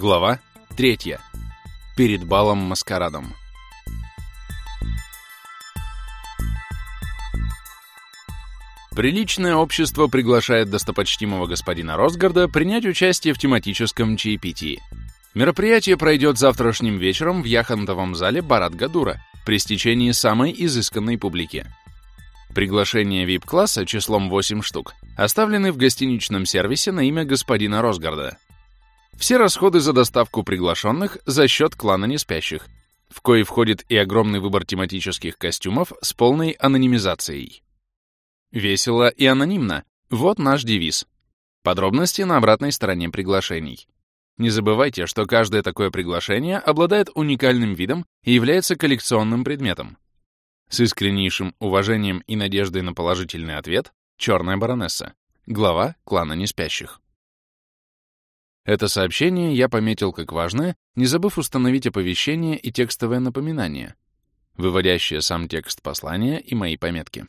Глава 3. Перед балом-маскарадом. Приличное общество приглашает достопочтимого господина Росгарда принять участие в тематическом чаепитии. Мероприятие пройдет завтрашним вечером в яхонтовом зале Барат-Гадура при стечении самой изысканной публики. Приглашения VIP-класса числом 8 штук оставлены в гостиничном сервисе на имя господина Росгарда. Все расходы за доставку приглашенных за счет клана неспящих, в кои входит и огромный выбор тематических костюмов с полной анонимизацией. Весело и анонимно. Вот наш девиз. Подробности на обратной стороне приглашений. Не забывайте, что каждое такое приглашение обладает уникальным видом и является коллекционным предметом. С искреннейшим уважением и надеждой на положительный ответ, Черная баронесса, глава клана неспящих. Это сообщение я пометил как важное, не забыв установить оповещение и текстовое напоминание, выводящее сам текст послания и мои пометки.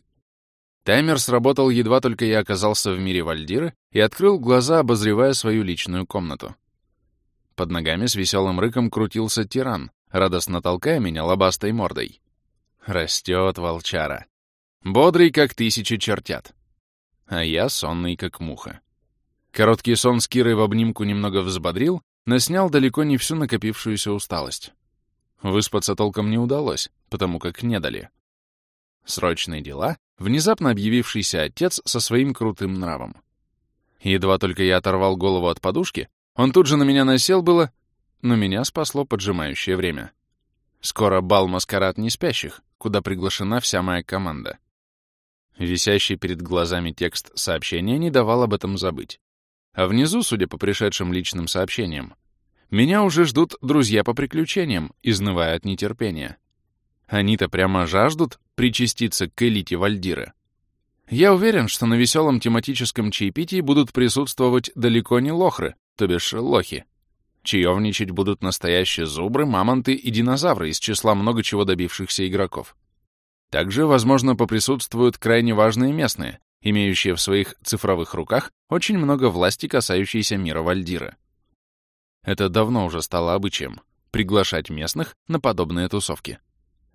Таймер сработал, едва только я оказался в мире Вальдиры и открыл глаза, обозревая свою личную комнату. Под ногами с веселым рыком крутился тиран, радостно толкая меня лобастой мордой. Растет волчара. Бодрый, как тысячи чертят. А я сонный, как муха. Короткий сон с Кирой в обнимку немного взбодрил, но снял далеко не всю накопившуюся усталость. Выспаться толком не удалось, потому как не дали. Срочные дела, внезапно объявившийся отец со своим крутым нравом. Едва только я оторвал голову от подушки, он тут же на меня насел было, но меня спасло поджимающее время. Скоро бал-маскарад неспящих, куда приглашена вся моя команда. Висящий перед глазами текст сообщения не давал об этом забыть. А внизу, судя по пришедшим личным сообщениям, меня уже ждут друзья по приключениям, изнывая от нетерпения. Они-то прямо жаждут причаститься к элите Вальдира. Я уверен, что на веселом тематическом чаепитии будут присутствовать далеко не лохры, то бишь лохи. Чаевничать будут настоящие зубры, мамонты и динозавры из числа много чего добившихся игроков. Также, возможно, поприсутствуют крайне важные местные, имеющие в своих цифровых руках очень много власти, касающейся мира Вальдира. Это давно уже стало обычаем — приглашать местных на подобные тусовки.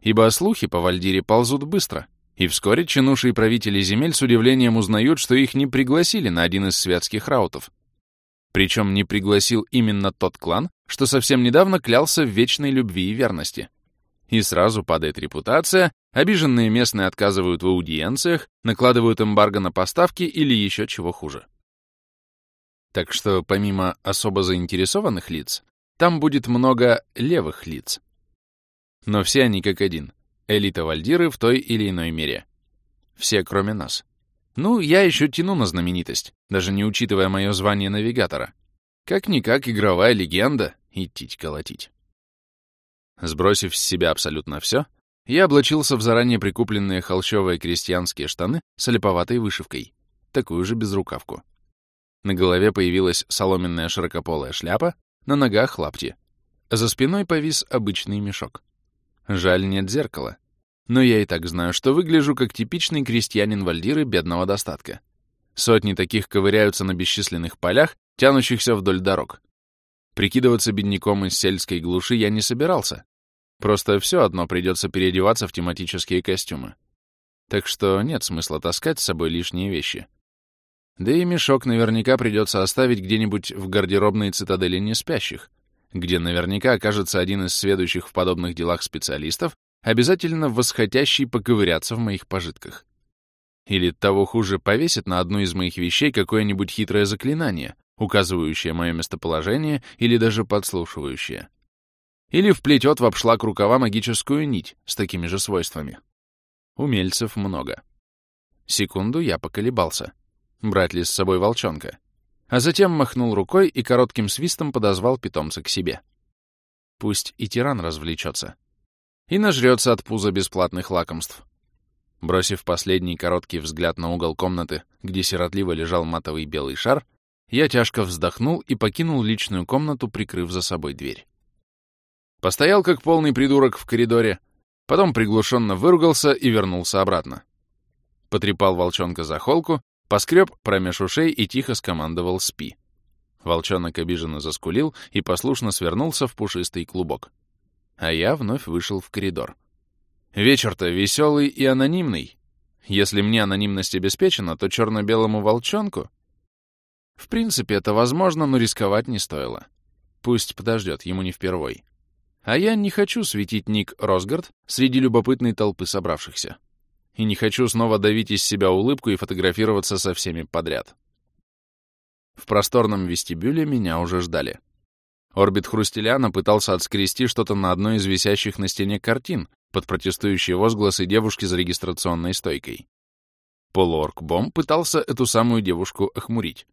Ибо слухи по Вальдире ползут быстро, и вскоре чинуши и правители земель с удивлением узнают, что их не пригласили на один из светских раутов, причем не пригласил именно тот клан, что совсем недавно клялся в вечной любви и верности. И сразу падает репутация, обиженные местные отказывают в аудиенциях, накладывают эмбарго на поставки или еще чего хуже. Так что помимо особо заинтересованных лиц, там будет много левых лиц. Но все они как один. Элита Вальдиры в той или иной мере. Все, кроме нас. Ну, я еще тяну на знаменитость, даже не учитывая мое звание навигатора. Как-никак игровая легенда, идти колотить. Сбросив с себя абсолютно все, я облачился в заранее прикупленные холщовые крестьянские штаны с олиповатой вышивкой, такую же безрукавку. На голове появилась соломенная широкополая шляпа, на ногах лапти. За спиной повис обычный мешок. Жаль, нет зеркала, но я и так знаю, что выгляжу как типичный крестьянин Вальдиры бедного достатка. Сотни таких ковыряются на бесчисленных полях, тянущихся вдоль дорог. Прикидываться бедняком из сельской глуши я не собирался. Просто все одно придется переодеваться в тематические костюмы. Так что нет смысла таскать с собой лишние вещи. Да и мешок наверняка придется оставить где-нибудь в гардеробной цитадели неспящих, где наверняка окажется один из следующих в подобных делах специалистов, обязательно восхотящий поковыряться в моих пожитках. Или того хуже, повесит на одну из моих вещей какое-нибудь хитрое заклинание, указывающее мое местоположение или даже подслушивающее. Или вплетет в обшлаг рукава магическую нить с такими же свойствами. Умельцев много. Секунду я поколебался. Брать ли с собой волчонка? А затем махнул рукой и коротким свистом подозвал питомца к себе. Пусть и тиран развлечется и нажрется от пуза бесплатных лакомств. Бросив последний короткий взгляд на угол комнаты, где сиротливо лежал матовый белый шар, я тяжко вздохнул и покинул личную комнату, прикрыв за собой дверь. Постоял как полный придурок в коридоре, потом приглушенно выругался и вернулся обратно. Потрепал волчонка за холку, поскреб промеж ушей и тихо скомандовал «спи». Волчонок обиженно заскулил и послушно свернулся в пушистый клубок. А я вновь вышел в коридор. Вечер-то веселый и анонимный. Если мне анонимность обеспечена, то черно-белому волчонку... В принципе, это возможно, но рисковать не стоило. Пусть подождет, ему не впервой. А я не хочу светить ник Росгард среди любопытной толпы собравшихся. И не хочу снова давить из себя улыбку и фотографироваться со всеми подряд. В просторном вестибюле меня уже ждали. Орбит Хрустеляна пытался отскрести что-то на одной из висящих на стене картин под протестующие возгласы девушки за регистрационной стойкой. Полуорк Бом пытался эту самую девушку охмурить.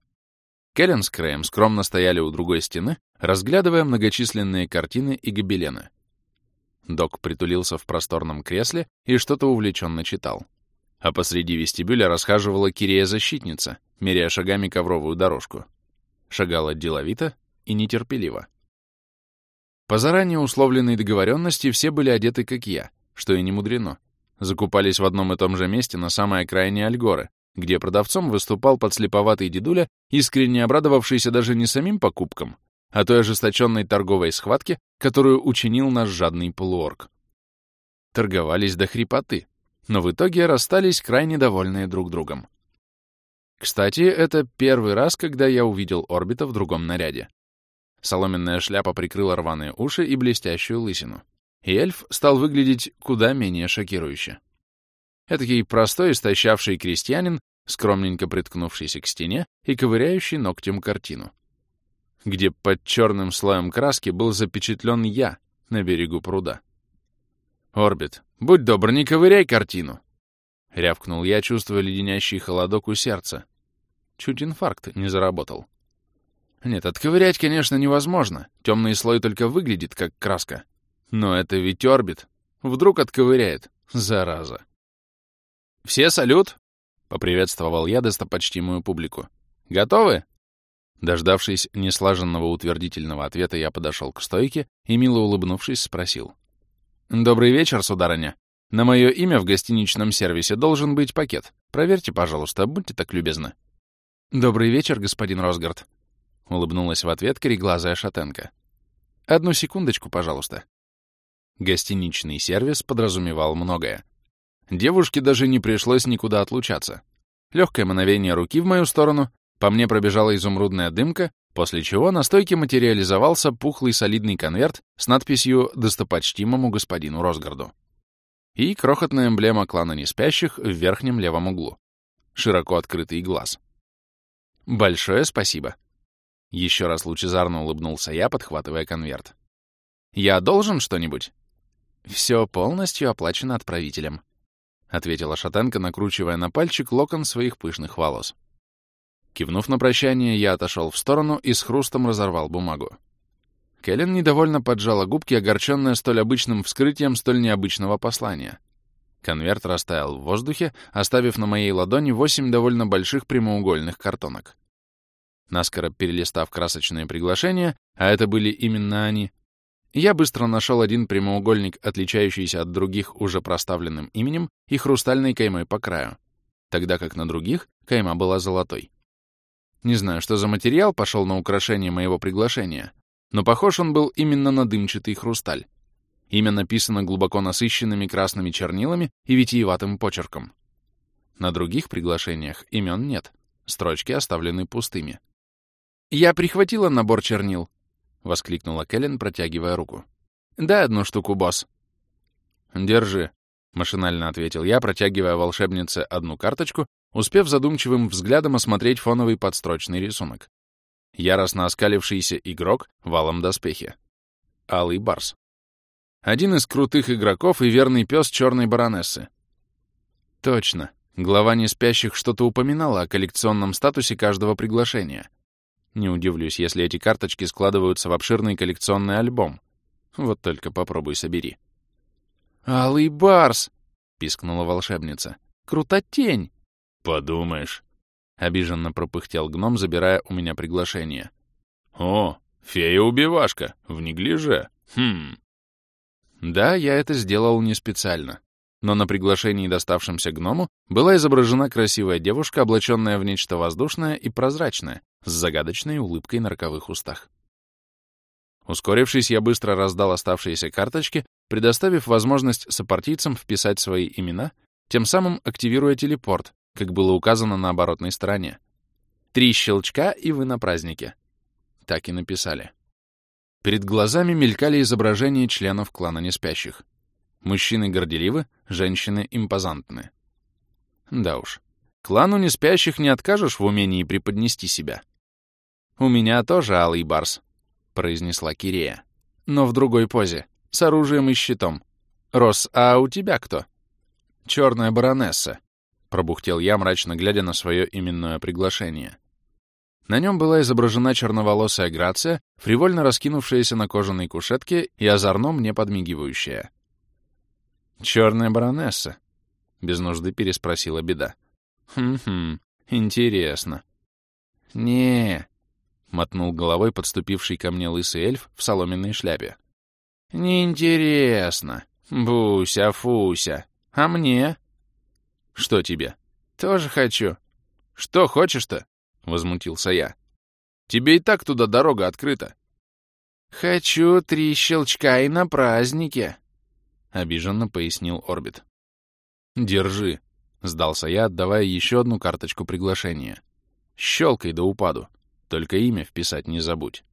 Келлен с Крэем скромно стояли у другой стены, разглядывая многочисленные картины и гобелены. Док притулился в просторном кресле и что-то увлеченно читал а посреди вестибюля расхаживала Кирия-защитница, меряя шагами ковровую дорожку. Шагала деловито и нетерпеливо. По заранее условленной договоренности все были одеты, как я, что и не мудрено. Закупались в одном и том же месте на самой окраине Альгоры, где продавцом выступал подслеповатый дедуля, искренне обрадовавшийся даже не самим покупкам, а той ожесточенной торговой схватке, которую учинил наш жадный полуорг. Торговались до хрипоты, но в итоге расстались крайне довольные друг другом. Кстати, это первый раз, когда я увидел орбита в другом наряде. Соломенная шляпа прикрыла рваные уши и блестящую лысину. И эльф стал выглядеть куда менее шокирующе. Этакий простой, истощавший крестьянин, скромненько приткнувшийся к стене и ковыряющий ногтем картину. Где под черным слоем краски был запечатлен я на берегу пруда. «Орбит, будь добр, не ковыряй картину!» — рявкнул я, чувствуя леденящий холодок у сердца. Чуть инфаркт не заработал. Нет, отковырять, конечно, невозможно. Темный слой только выглядит как краска. Но это ведь орбит. Вдруг отковыряет. Зараза. «Все салют!» — поприветствовал я достопочтимую публику. «Готовы?» Дождавшись неслаженного утвердительного ответа, я подошел к стойке и, мило улыбнувшись, спросил. «Добрый вечер, сударыня. На мое имя в гостиничном сервисе должен быть пакет. Проверьте, пожалуйста, будьте так любезны». «Добрый вечер, господин Росгард», — улыбнулась в ответ кореглазая шатенка. «Одну секундочку, пожалуйста». Гостиничный сервис подразумевал многое. Девушке даже не пришлось никуда отлучаться. Легкое мановение руки в мою сторону, по мне пробежала изумрудная дымка, после чего на стойке материализовался пухлый солидный конверт с надписью «Достопочтимому господину Росгарду» и крохотная эмблема клана неспящих в верхнем левом углу. Широко открытый глаз. «Большое спасибо!» Еще раз лучезарно улыбнулся я, подхватывая конверт. «Я должен что-нибудь?» «Все полностью оплачено отправителем», — ответила шатенка, накручивая на пальчик локон своих пышных волос. Кивнув на прощание, я отошел в сторону и с хрустом разорвал бумагу. Кэлен недовольно поджала губки, огорченная столь обычным вскрытием столь необычного послания. Конверт растаял в воздухе, оставив на моей ладони восемь довольно больших прямоугольных картонок. Наскоро перелистав красочные приглашения, а это были именно они, я быстро нашел один прямоугольник, отличающийся от других уже проставленным именем и хрустальной каймой по краю, тогда как на других кайма была золотой. Не знаю, что за материал пошел на украшение моего приглашения, но похож он был именно на дымчатый хрусталь. Имя написано глубоко насыщенными красными чернилами и витиеватым почерком. На других приглашениях имен нет, строчки оставлены пустыми. «Я прихватила набор чернил», — воскликнула Кэлен, протягивая руку. «Дай одну штуку, босс». «Держи», — машинально ответил я, протягивая волшебнице одну карточку успев задумчивым взглядом осмотреть фоновый подстрочный рисунок. Яростно оскалившийся игрок валом доспехи. Алый Барс. Один из крутых игроков и верный пес черной баронессы. Точно. Глава неспящих что-то упоминала о коллекционном статусе каждого приглашения. Не удивлюсь, если эти карточки складываются в обширный коллекционный альбом. Вот только попробуй собери. «Алый Барс!» — пискнула волшебница. «Крутотень!» «Подумаешь», — обиженно пропыхтел гном, забирая у меня приглашение. «О, фея-убивашка, в неглиже. Хм». Да, я это сделал не специально. Но на приглашении, доставшемся гному, была изображена красивая девушка, облаченная в нечто воздушное и прозрачное, с загадочной улыбкой на роковых устах. Ускорившись, я быстро раздал оставшиеся карточки, предоставив возможность сопартийцам вписать свои имена, тем самым активируя телепорт, как было указано на оборотной стороне. Три щелчка, и вы на празднике. Так и написали. Перед глазами мелькали изображения членов клана неспящих. Мужчины горделивы, женщины импозантны. Да уж, клану неспящих не откажешь в умении преподнести себя. «У меня тоже алый барс», — произнесла Кирея. «Но в другой позе, с оружием и щитом. Рос, а у тебя кто?» «Черная баронесса», — пробухтел я, мрачно глядя на свое именное приглашение. На нем была изображена черноволосая Грация, фривольно раскинувшаяся на кожаной кушетке и озорно мне подмигивающая. «Черная баронесса?» — без нужды переспросила беда. «Хм-хм, интересно». «Не, мотнул головой подступивший ко мне лысый эльф в соломенной шляпе. «Неинтересно. Буся-фуся. А мне?» «Что тебе?» «Тоже хочу». «Что хочешь-то?» — возмутился я. «Тебе и так туда дорога открыта». «Хочу три щелчка и на празднике», — обиженно пояснил Орбит. «Держи», — сдался я, отдавая еще одну карточку приглашения. «Щелкай до упаду». Только имя вписать не забудь.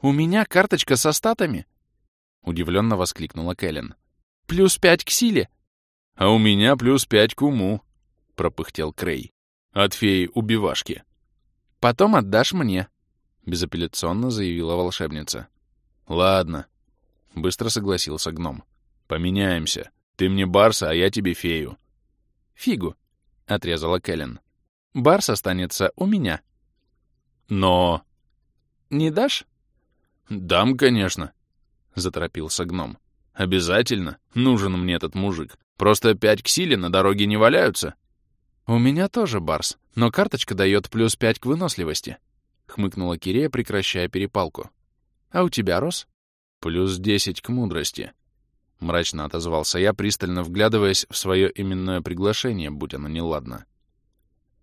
«У меня карточка со статами?» — удивленно воскликнула Кэлен. «Плюс пять к силе!» «А у меня плюс пять к уму!» — пропыхтел Крей. «От феи-убивашки!» «Потом отдашь мне!» — безапелляционно заявила волшебница. «Ладно», — быстро согласился гном. «Поменяемся. Ты мне Барса, а я тебе фею». «Фигу», — отрезала Кэлен. «Барс останется у меня». Но... Не дашь? Дам, конечно, — заторопился гном. Обязательно. Нужен мне этот мужик. Просто пять к силе на дороге не валяются. У меня тоже барс, но карточка дает плюс пять к выносливости, — хмыкнула Кирея, прекращая перепалку. А у тебя, Рос? Плюс десять к мудрости. Мрачно отозвался я, пристально вглядываясь в свое именное приглашение, будь оно неладно.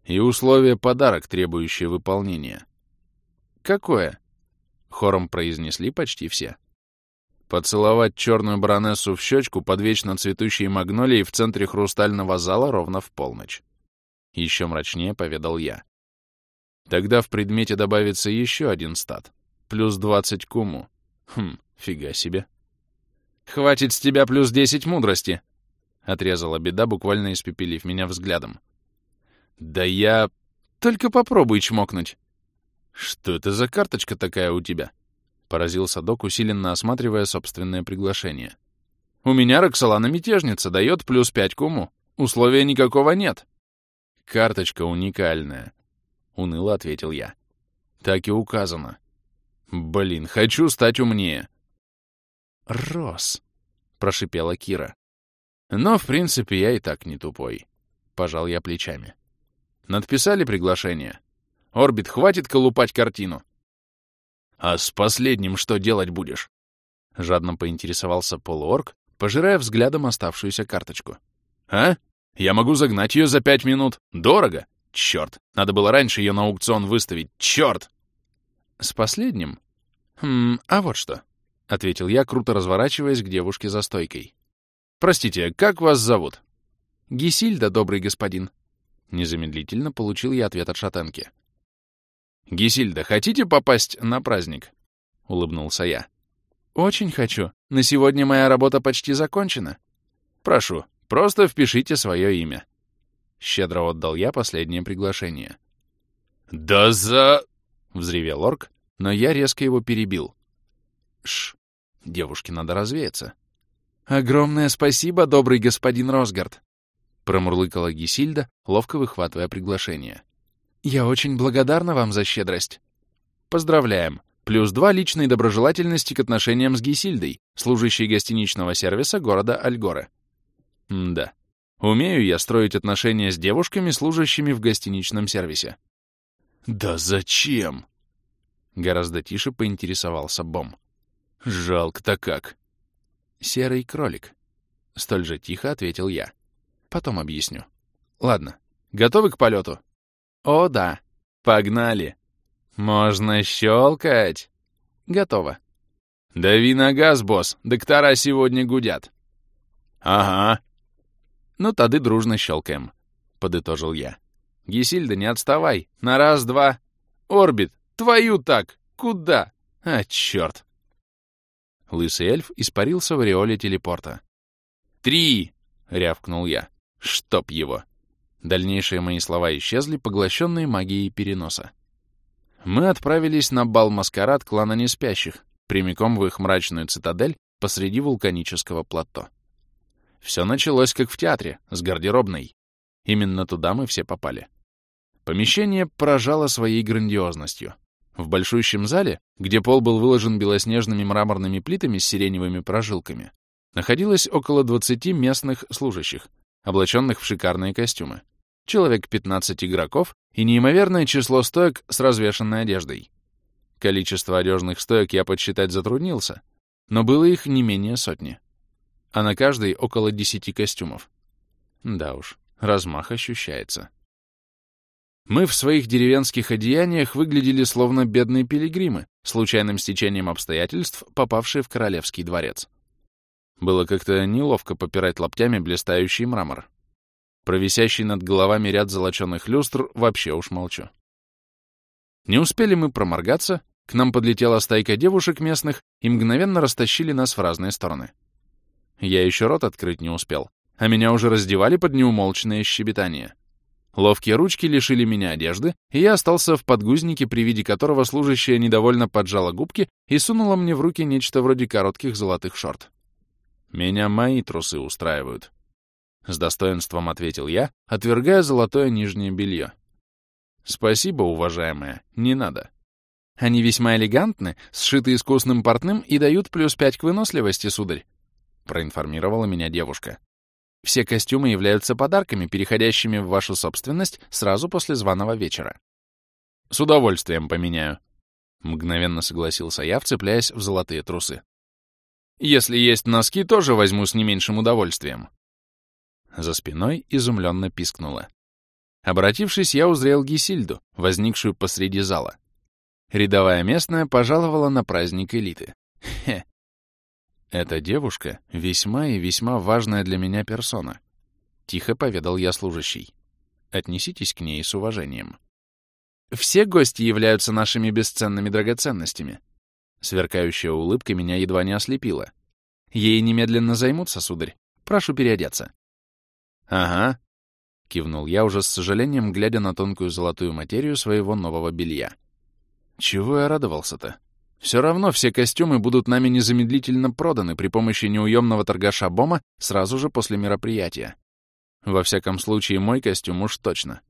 И условие подарок, требующее выполнения. «Какое?» — хором произнесли почти все. Поцеловать черную баронессу в щечку под вечно цветущей магнолией в центре хрустального зала ровно в полночь. Еще мрачнее поведал я. Тогда в предмете добавится еще один стат. Плюс двадцать к уму. Хм, фига себе. «Хватит с тебя плюс десять мудрости!» — отрезала беда, буквально испепелив меня взглядом. «Да я... Только попробуй чмокнуть!» «Что это за карточка такая у тебя?» — поразился док, усиленно осматривая собственное приглашение. «У меня Роксолана-мятежница дает плюс пять к уму. Условия никакого нет». «Карточка уникальная», — уныло ответил я. «Так и указано. Блин, хочу стать умнее». «Рос», — прошипела Кира. «Но, в принципе, я и так не тупой», — пожал я плечами. «Надписали приглашение?» Орбит, хватит колупать картину. А с последним что делать будешь? Жадно поинтересовался полуорг, пожирая взглядом оставшуюся карточку. А? Я могу загнать ее за пять минут. Дорого? Черт, надо было раньше ее на аукцион выставить. Черт! С последним? Хм, а вот что. — ответил я, круто разворачиваясь к девушке за стойкой. «Простите, как вас зовут?» «Гисильда, добрый господин». Незамедлительно получил я ответ от шатенки. «Гисильда, хотите попасть на праздник?» — улыбнулся я. «Очень хочу. На сегодня моя работа почти закончена. Прошу, просто впишите свое имя». Щедро отдал я последнее приглашение. «Да за...» — взревел орк, но я резко его перебил. «Ш, девушке надо развеяться». «Огромное спасибо, добрый господин Росгард!» — промурлыкала Гисильда, ловко выхватывая приглашение. «Я очень благодарна вам за щедрость». «Поздравляем! Плюс два личной доброжелательности к отношениям с Гисильдой, служащей гостиничного сервиса города Альгоры». М да. Умею я строить отношения с девушками, служащими в гостиничном сервисе. «Да зачем?» Гораздо тише поинтересовался Бом. «Жалко-то как!» «Серый кролик», — столь же тихо ответил я. «Потом объясню. Ладно, готовы к полету?» «О, да! Погнали!» Можно щелкать. Готово. Дави на газ, босс. Доктора сегодня гудят. Ага. Ну, тады дружно щелкаем, подытожил я. Гисильда, не отставай. На раз, два. Орбит, твою так. Куда? А, черт. Лысый эльф испарился в ореоле телепорта. «Три!» — рявкнул я. «Чтоб его!» Дальнейшие мои слова исчезли, поглощенные магией переноса. Мы отправились на бал-маскарад клана Неспящих, прямиком в их мрачную цитадель посреди вулканического плато. Все началось как в театре, с гардеробной. Именно туда мы все попали. Помещение поражало своей грандиозностью. В большущем зале, где пол был выложен белоснежными мраморными плитами с сиреневыми прожилками, находилось около 20 местных служащих, облаченных в шикарные костюмы человек 15 игроков и неимоверное число стоек с развешанной одеждой. Количество одежных стоек я подсчитать затруднился, но было их не менее сотни. А на каждой около 10 костюмов. Да уж, размах ощущается. Мы в своих деревенских одеяниях выглядели словно бедные пилигримы, случайным стечением обстоятельств, попавшие в королевский дворец. Было как-то неловко попирать лоптями блистающий мрамор. Про висящий над головами ряд золоченых люстр вообще уж молчу. Не успели мы проморгаться, к нам подлетела стайка девушек местных и мгновенно растащили нас в разные стороны. Я еще рот открыть не успел, а меня уже раздевали под неумолчное щебетание. Ловкие ручки лишили меня одежды, и я остался в подгузнике, при виде которого служащая недовольно поджала губки и сунула мне в руки нечто вроде коротких золотых шорт. Меня мои трусы устраивают. С достоинством ответил я, отвергая золотое нижнее белье. Спасибо, уважаемая, не надо. Они весьма элегантны, сшиты искусным портным и дают плюс пять к выносливости, сударь, проинформировала меня девушка. Все костюмы являются подарками, переходящими в вашу собственность сразу после званого вечера. С удовольствием поменяю. Мгновенно согласился я, вцепляясь в золотые трусы. Если есть носки, тоже возьму с не меньшим удовольствием. За спиной изумленно пискнуло. Обратившись, я узрел Гисильду, возникшую посреди зала. Рядовая местная пожаловала на праздник элиты. Хе. Эта девушка — весьма и весьма важная для меня персона. Тихо поведал я служащий. Отнеситесь к ней с уважением. Все гости являются нашими бесценными драгоценностями. Сверкающая улыбка меня едва не ослепила. Ей немедленно займутся, сударь. Прошу переодеться. «Ага», — кивнул я уже с сожалением, глядя на тонкую золотую материю своего нового белья. «Чего я радовался-то? Все равно все костюмы будут нами незамедлительно проданы при помощи неуемного торгаша Бома сразу же после мероприятия. Во всяком случае, мой костюм уж точно.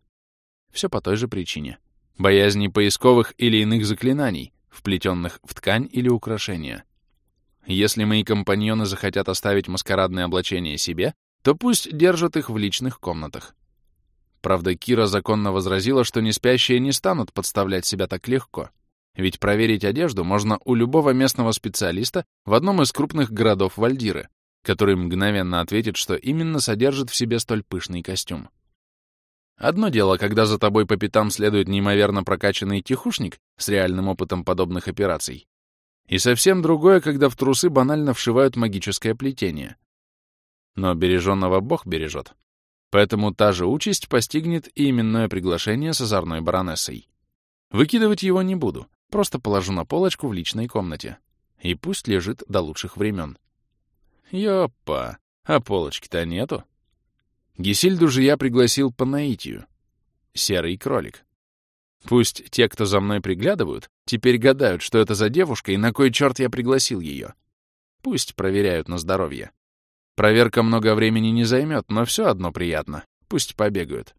Все по той же причине. Боязни поисковых или иных заклинаний, вплетенных в ткань или украшения. Если мои компаньоны захотят оставить маскарадное облачение себе, то пусть держат их в личных комнатах. Правда, Кира законно возразила, что неспящие не станут подставлять себя так легко, ведь проверить одежду можно у любого местного специалиста в одном из крупных городов Вальдиры, который мгновенно ответит, что именно содержит в себе столь пышный костюм. Одно дело, когда за тобой по пятам следует неимоверно прокачанный тихушник с реальным опытом подобных операций, и совсем другое, когда в трусы банально вшивают магическое плетение, но береженного Бог бережет. Поэтому та же участь постигнет и именное приглашение с озорной баронессой. Выкидывать его не буду, просто положу на полочку в личной комнате. И пусть лежит до лучших времен. Ёпа, а полочки-то нету. Гесильду же я пригласил по наитию. Серый кролик. Пусть те, кто за мной приглядывают, теперь гадают, что это за девушка и на кой черт я пригласил ее. Пусть проверяют на здоровье. Проверка много времени не займет, но все одно приятно. Пусть побегают.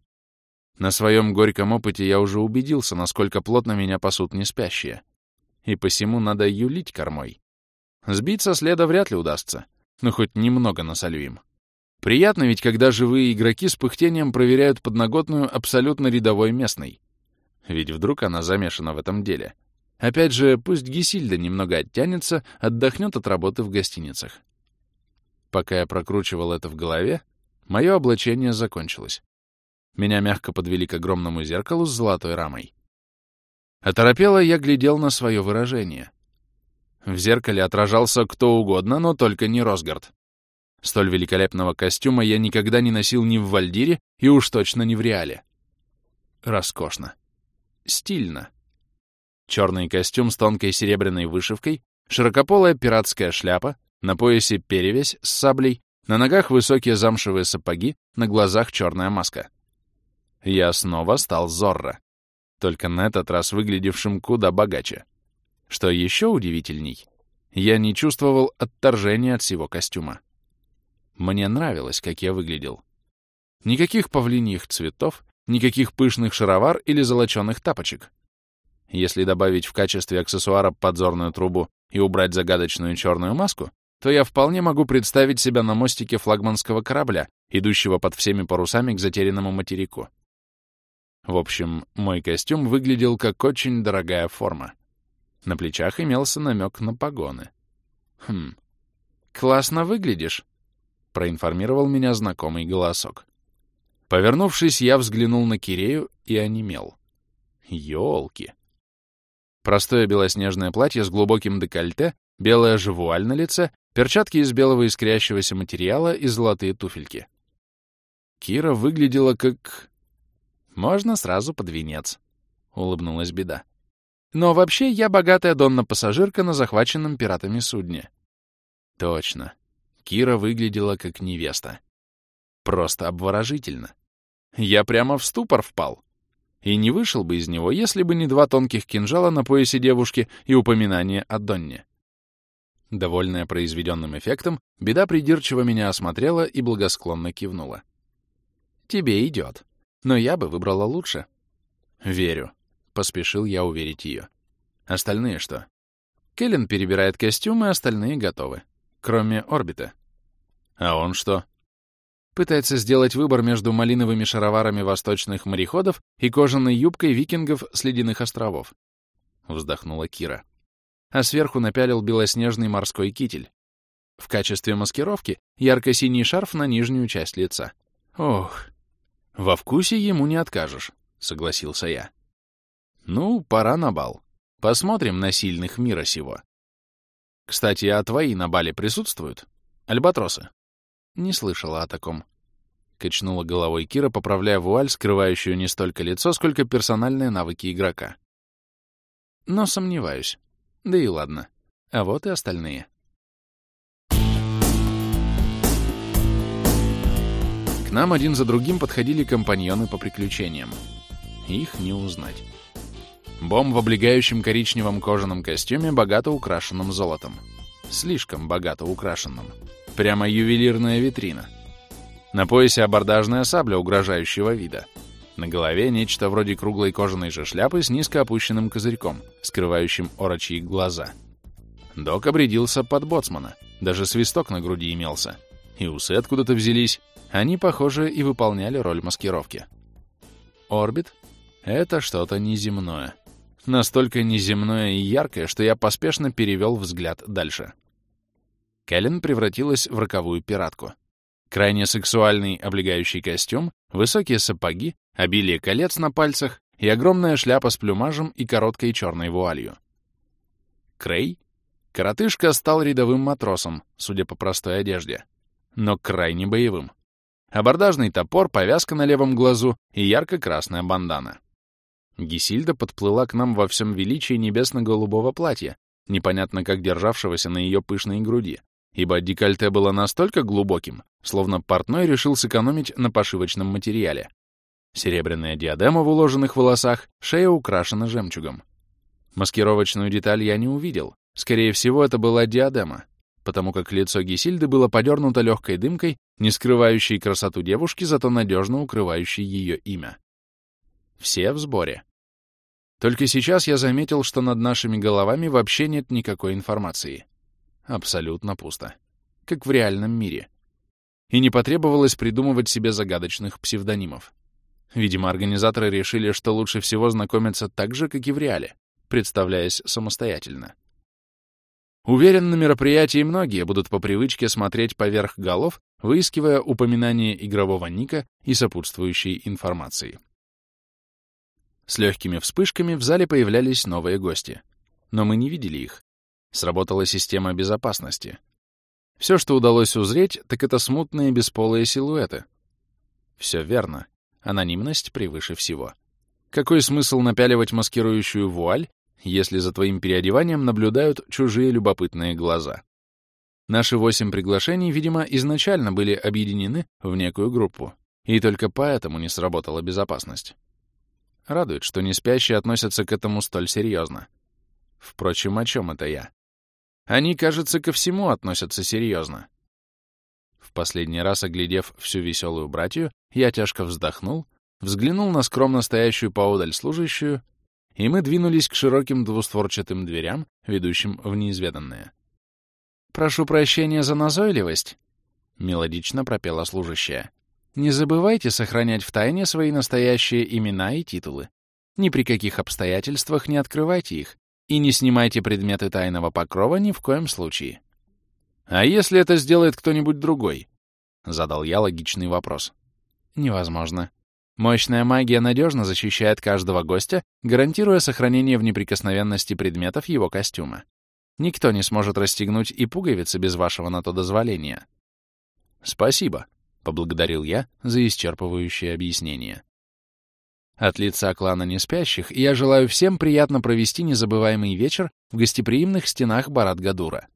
На своем горьком опыте я уже убедился, насколько плотно меня пасут неспящие. И посему надо юлить кормой. Сбить со следа вряд ли удастся, но хоть немного насолю им. Приятно ведь, когда живые игроки с пыхтением проверяют подноготную абсолютно рядовой местной. Ведь вдруг она замешана в этом деле. Опять же, пусть Гесильда немного оттянется, отдохнет от работы в гостиницах. Пока я прокручивал это в голове, мое облачение закончилось. Меня мягко подвели к огромному зеркалу с золотой рамой. Оторопело я глядел на свое выражение. В зеркале отражался кто угодно, но только не Росгард. Столь великолепного костюма я никогда не носил ни в Вальдире и уж точно не в Реале. Роскошно. Стильно. Черный костюм с тонкой серебряной вышивкой, широкополая пиратская шляпа, на поясе перевязь с саблей, на ногах высокие замшевые сапоги, на глазах черная маска. Я снова стал Зорро, только на этот раз выглядевшим куда богаче. Что еще удивительней, я не чувствовал отторжения от всего костюма. Мне нравилось, как я выглядел. Никаких павлиньих цветов, никаких пышных шаровар или золоченых тапочек. Если добавить в качестве аксессуара подзорную трубу и убрать загадочную черную маску, то я вполне могу представить себя на мостике флагманского корабля, идущего под всеми парусами к затерянному материку. В общем, мой костюм выглядел как очень дорогая форма. На плечах имелся намек на погоны. Хм, классно выглядишь. — проинформировал меня знакомый голосок. Повернувшись, я взглянул на Кирею и онемел. Ёлки! Простое белоснежное платье с глубоким декольте, белая же вуаль на лице, перчатки из белого искрящегося материала и золотые туфельки. Кира выглядела как... «Можно сразу под венец», — улыбнулась беда. «Но вообще я богатая донна-пассажирка на захваченном пиратами судне». «Точно. Кира выглядела как невеста. Просто обворожительно. Я прямо в ступор впал. И не вышел бы из него, если бы не два тонких кинжала на поясе девушки и упоминание о Донне. Довольная произведенным эффектом, беда придирчиво меня осмотрела и благосклонно кивнула. «Тебе идет. Но я бы выбрала лучше». «Верю», — поспешил я уверить ее. «Остальные что?» Кэлен перебирает костюмы, остальные готовы. Кроме орбита. А он что? Пытается сделать выбор между малиновыми шароварами восточных мореходов и кожаной юбкой викингов с ледяных островов. Вздохнула Кира. А сверху напялил белоснежный морской китель. В качестве маскировки ярко-синий шарф на нижнюю часть лица. Ох, во вкусе ему не откажешь, согласился я. Ну, пора на бал. Посмотрим на сильных мира сего. Кстати, а твои на бале присутствуют? Альбатросы? Не слышала о таком. Качнула головой Кира, поправляя вуаль, скрывающую не столько лицо, сколько персональные навыки игрока. Но сомневаюсь. Да и ладно. А вот и остальные. К нам один за другим подходили компаньоны по приключениям. Их не узнать. Бом в облегающем коричневом кожаном костюме, богато украшенном золотом. Слишком богато украшенном. Прямо ювелирная витрина. На поясе абордажная сабля угрожающего вида. На голове нечто вроде круглой кожаной же шляпы с низко опущенным козырьком, скрывающим орочьи глаза. Док обрядился под боцмана. Даже свисток на груди имелся. И усы откуда-то взялись. Они, похоже, и выполняли роль маскировки. Орбит — это что-то неземное настолько неземное и яркое, что я поспешно перевел взгляд дальше. Кэлен превратилась в роковую пиратку. Крайне сексуальный облегающий костюм, высокие сапоги, обилие колец на пальцах и огромная шляпа с плюмажем и короткой черной вуалью. Крей? Коротышка стал рядовым матросом, судя по простой одежде, но крайне боевым. Абордажный топор, повязка на левом глазу и ярко-красная бандана. Гисильда подплыла к нам во всем величии небесно-голубого платья, непонятно как державшегося на ее пышной груди, ибо декольте было настолько глубоким, словно портной решил сэкономить на пошивочном материале. Серебряная диадема в уложенных волосах, шея украшена жемчугом. Маскировочную деталь я не увидел. Скорее всего, это была диадема, потому как лицо Гисильды было подернуто легкой дымкой, не скрывающей красоту девушки, зато надежно укрывающей ее имя. Все в сборе. Только сейчас я заметил, что над нашими головами вообще нет никакой информации. Абсолютно пусто. Как в реальном мире. И не потребовалось придумывать себе загадочных псевдонимов. Видимо, организаторы решили, что лучше всего знакомиться так же, как и в реале, представляясь самостоятельно. Уверен, на мероприятии многие будут по привычке смотреть поверх голов, выискивая упоминание игрового ника и сопутствующей информации. С легкими вспышками в зале появлялись новые гости. Но мы не видели их. Сработала система безопасности. Все, что удалось узреть, так это смутные бесполые силуэты. Все верно. Анонимность превыше всего. Какой смысл напяливать маскирующую вуаль, если за твоим переодеванием наблюдают чужие любопытные глаза? Наши восемь приглашений, видимо, изначально были объединены в некую группу, и только поэтому не сработала безопасность. Радует, что не спящие относятся к этому столь серьезно. Впрочем, о чем это я? Они, кажется, ко всему относятся серьезно. В последний раз, оглядев всю веселую братью, я тяжко вздохнул, взглянул на скромно стоящую поодаль служащую, и мы двинулись к широким двустворчатым дверям, ведущим в неизведанное. «Прошу прощения за назойливость», — мелодично пропела служащая. «Не забывайте сохранять в тайне свои настоящие имена и титулы. Ни при каких обстоятельствах не открывайте их, и не снимайте предметы тайного покрова ни в коем случае. «А если это сделает кто-нибудь другой?» — задал я логичный вопрос. «Невозможно. Мощная магия надежно защищает каждого гостя, гарантируя сохранение в неприкосновенности предметов его костюма. Никто не сможет расстегнуть и пуговицы без вашего на то дозволения». «Спасибо», — поблагодарил я за исчерпывающее объяснение. От лица клана Неспящих я желаю всем приятно провести незабываемый вечер в гостеприимных стенах Барат-Гадура.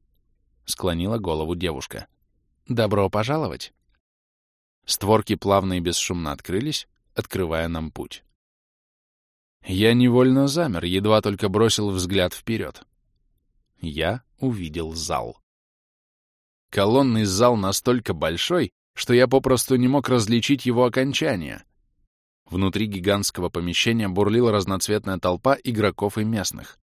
Склонила голову девушка. Добро пожаловать. Створки плавно и бесшумно открылись, открывая нам путь. Я невольно замер, едва только бросил взгляд вперед. Я увидел зал. Колонный зал настолько большой, что я попросту не мог различить его окончания — Внутри гигантского помещения бурлила разноцветная толпа игроков и местных.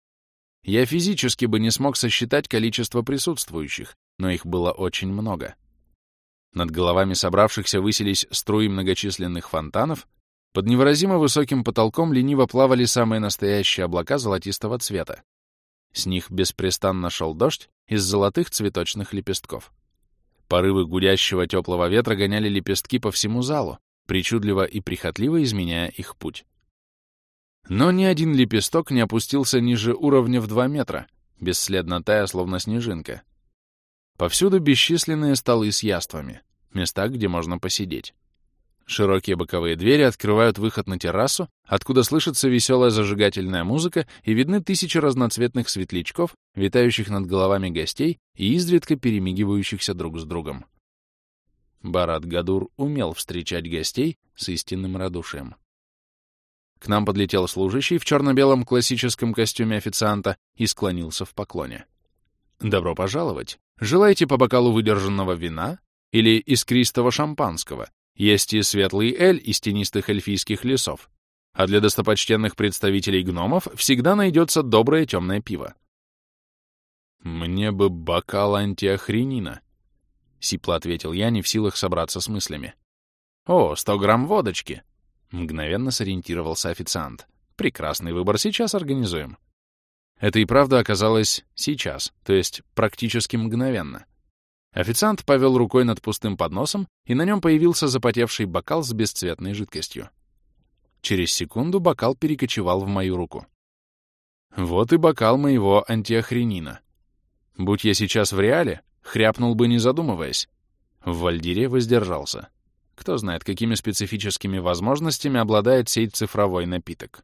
Я физически бы не смог сосчитать количество присутствующих, но их было очень много. Над головами собравшихся высились струи многочисленных фонтанов, под невыразимо высоким потолком лениво плавали самые настоящие облака золотистого цвета. С них беспрестанно шел дождь из золотых цветочных лепестков. Порывы гудящего теплого ветра гоняли лепестки по всему залу, причудливо и прихотливо изменяя их путь. Но ни один лепесток не опустился ниже уровня в два метра, бесследно тая, словно снежинка. Повсюду бесчисленные столы с яствами, места, где можно посидеть. Широкие боковые двери открывают выход на террасу, откуда слышится веселая зажигательная музыка и видны тысячи разноцветных светлячков, витающих над головами гостей и изредка перемигивающихся друг с другом. Барат Гадур умел встречать гостей с истинным радушием. К нам подлетел служащий в черно-белом классическом костюме официанта и склонился в поклоне. «Добро пожаловать. Желаете по бокалу выдержанного вина или искристого шампанского? Есть и светлый эль из тенистых эльфийских лесов. А для достопочтенных представителей гномов всегда найдется доброе темное пиво». «Мне бы бокал антиохренина», — сипло ответил я, не в силах собраться с мыслями. «О, сто грамм водочки!» — мгновенно сориентировался официант. «Прекрасный выбор, сейчас организуем». Это и правда оказалось сейчас, то есть практически мгновенно. Официант повел рукой над пустым подносом, и на нем появился запотевший бокал с бесцветной жидкостью. Через секунду бокал перекочевал в мою руку. Вот и бокал моего антиохренина. Будь я сейчас в реале, Хряпнул бы, не задумываясь. В Вальдире воздержался. Кто знает, какими специфическими возможностями обладает сей цифровой напиток.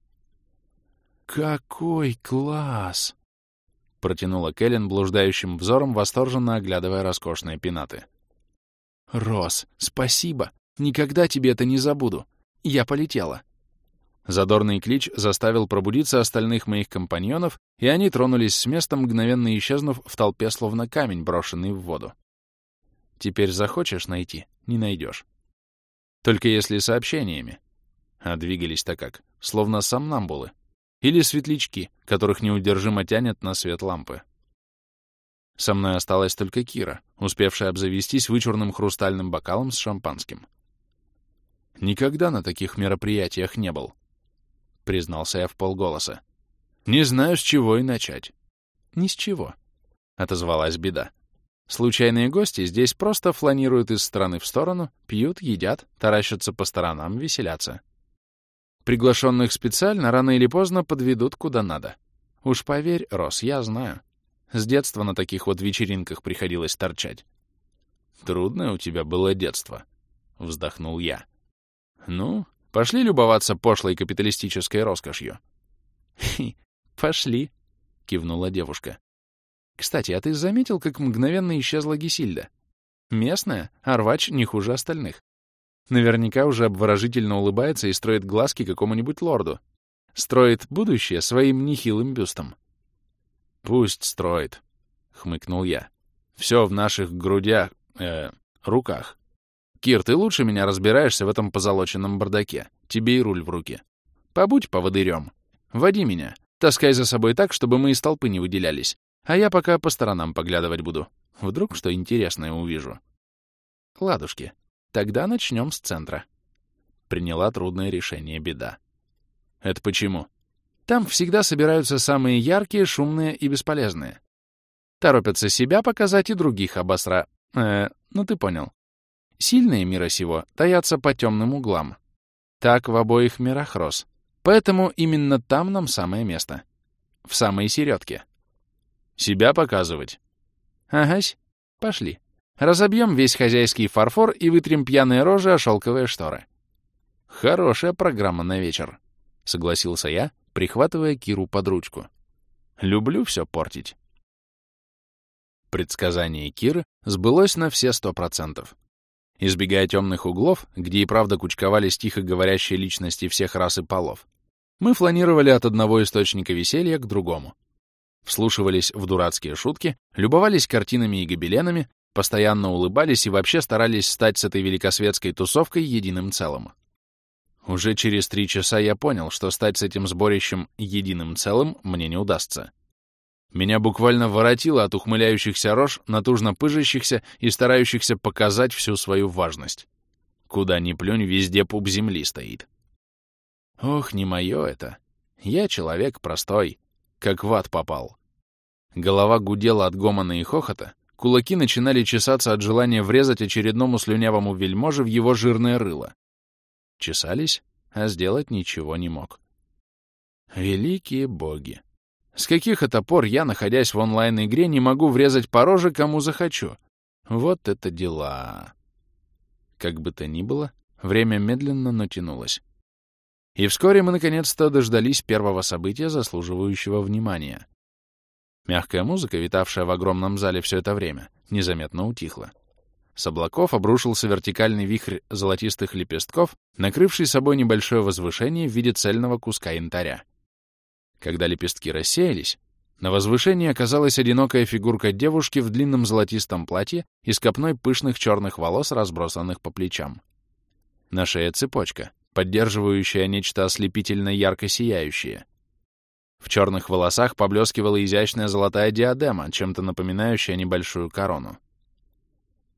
«Какой класс!» — протянула Кэлен блуждающим взором, восторженно оглядывая роскошные пенаты. «Рос, спасибо! Никогда тебе это не забуду! Я полетела!» Задорный клич заставил пробудиться остальных моих компаньонов, и они тронулись с места, мгновенно исчезнув в толпе, словно камень, брошенный в воду. Теперь захочешь найти — не найдешь. Только если сообщениями. А двигались-то как, словно сомнамбулы. Или светлячки, которых неудержимо тянет на свет лампы. Со мной осталась только Кира, успевшая обзавестись вычурным хрустальным бокалом с шампанским. Никогда на таких мероприятиях не был. — признался я в полголоса. «Не знаю, с чего и начать». «Ни с чего», — отозвалась беда. «Случайные гости здесь просто фланируют из стороны в сторону, пьют, едят, таращатся по сторонам, веселятся. Приглашенных специально рано или поздно подведут куда надо. Уж поверь, Рос, я знаю. С детства на таких вот вечеринках приходилось торчать. Трудное у тебя было детство, — вздохнул я. Ну, пошли любоваться пошлой капиталистической роскошью. Пошли, — кивнула девушка. Кстати, а ты заметил, как мгновенно исчезла Гесильда? Местная, а рвач не хуже остальных. Наверняка уже обворожительно улыбается и строит глазки какому-нибудь лорду. Строит будущее своим нехилым бюстом. «Пусть строит», — хмыкнул я. «Все в наших грудях, э, руках. Кир, ты лучше меня разбираешься в этом позолоченном бардаке. Тебе и руль в руки. Побудь поводырем. Води меня. Таскай за собой так, чтобы мы из толпы не выделялись. А я пока по сторонам поглядывать буду. Вдруг что интересное увижу. Ладушки. Тогда начнем с центра. Приняла трудное решение беда. Это почему? Там всегда собираются самые яркие, шумные и бесполезные. Торопятся себя показать и других обосра... Э, ну ты понял. Сильные мира сего таятся по темным углам. Так в обоих мирах рос. Поэтому именно там нам самое место. В самой середке. Себя показывать? Агась, пошли. Разобьем весь хозяйский фарфор и вытрем пьяные рожи о шелковые шторы. Хорошая программа на вечер, — согласился я, прихватывая Киру под ручку. Люблю все портить. Предсказание Киры сбылось на все сто процентов. Избегая темных углов, где и правда кучковались тихо говорящие личности всех рас и полов, мы фланировали от одного источника веселья к другому. Вслушивались в дурацкие шутки, любовались картинами и гобеленами, постоянно улыбались и вообще старались стать с этой великосветской тусовкой единым целым. Уже через три часа я понял, что стать с этим сборищем единым целым мне не удастся. Меня буквально воротило от ухмыляющихся рож, натужно пыжащихся и старающихся показать всю свою важность. Куда ни плюнь, везде пуп земли стоит. Ох, не мое это. Я человек простой, как в ад попал. Голова гудела от гомона и хохота, кулаки начинали чесаться от желания врезать очередному слюнявому вельможе в его жирное рыло. Чесались, а сделать ничего не мог. Великие боги! С каких это пор я, находясь в онлайн-игре, не могу врезать по роже, кому захочу? Вот это дела! Как бы то ни было, время медленно натянулось. И вскоре мы наконец-то дождались первого события, заслуживающего внимания. Мягкая музыка, витавшая в огромном зале все это время, незаметно утихла. С облаков обрушился вертикальный вихрь золотистых лепестков, накрывший собой небольшое возвышение в виде цельного куска янтаря. Когда лепестки рассеялись, на возвышении оказалась одинокая фигурка девушки в длинном золотистом платье и с копной пышных черных волос, разбросанных по плечам. На шее цепочка, поддерживающая нечто ослепительно ярко сияющее. В черных волосах поблескивала изящная золотая диадема, чем-то напоминающая небольшую корону.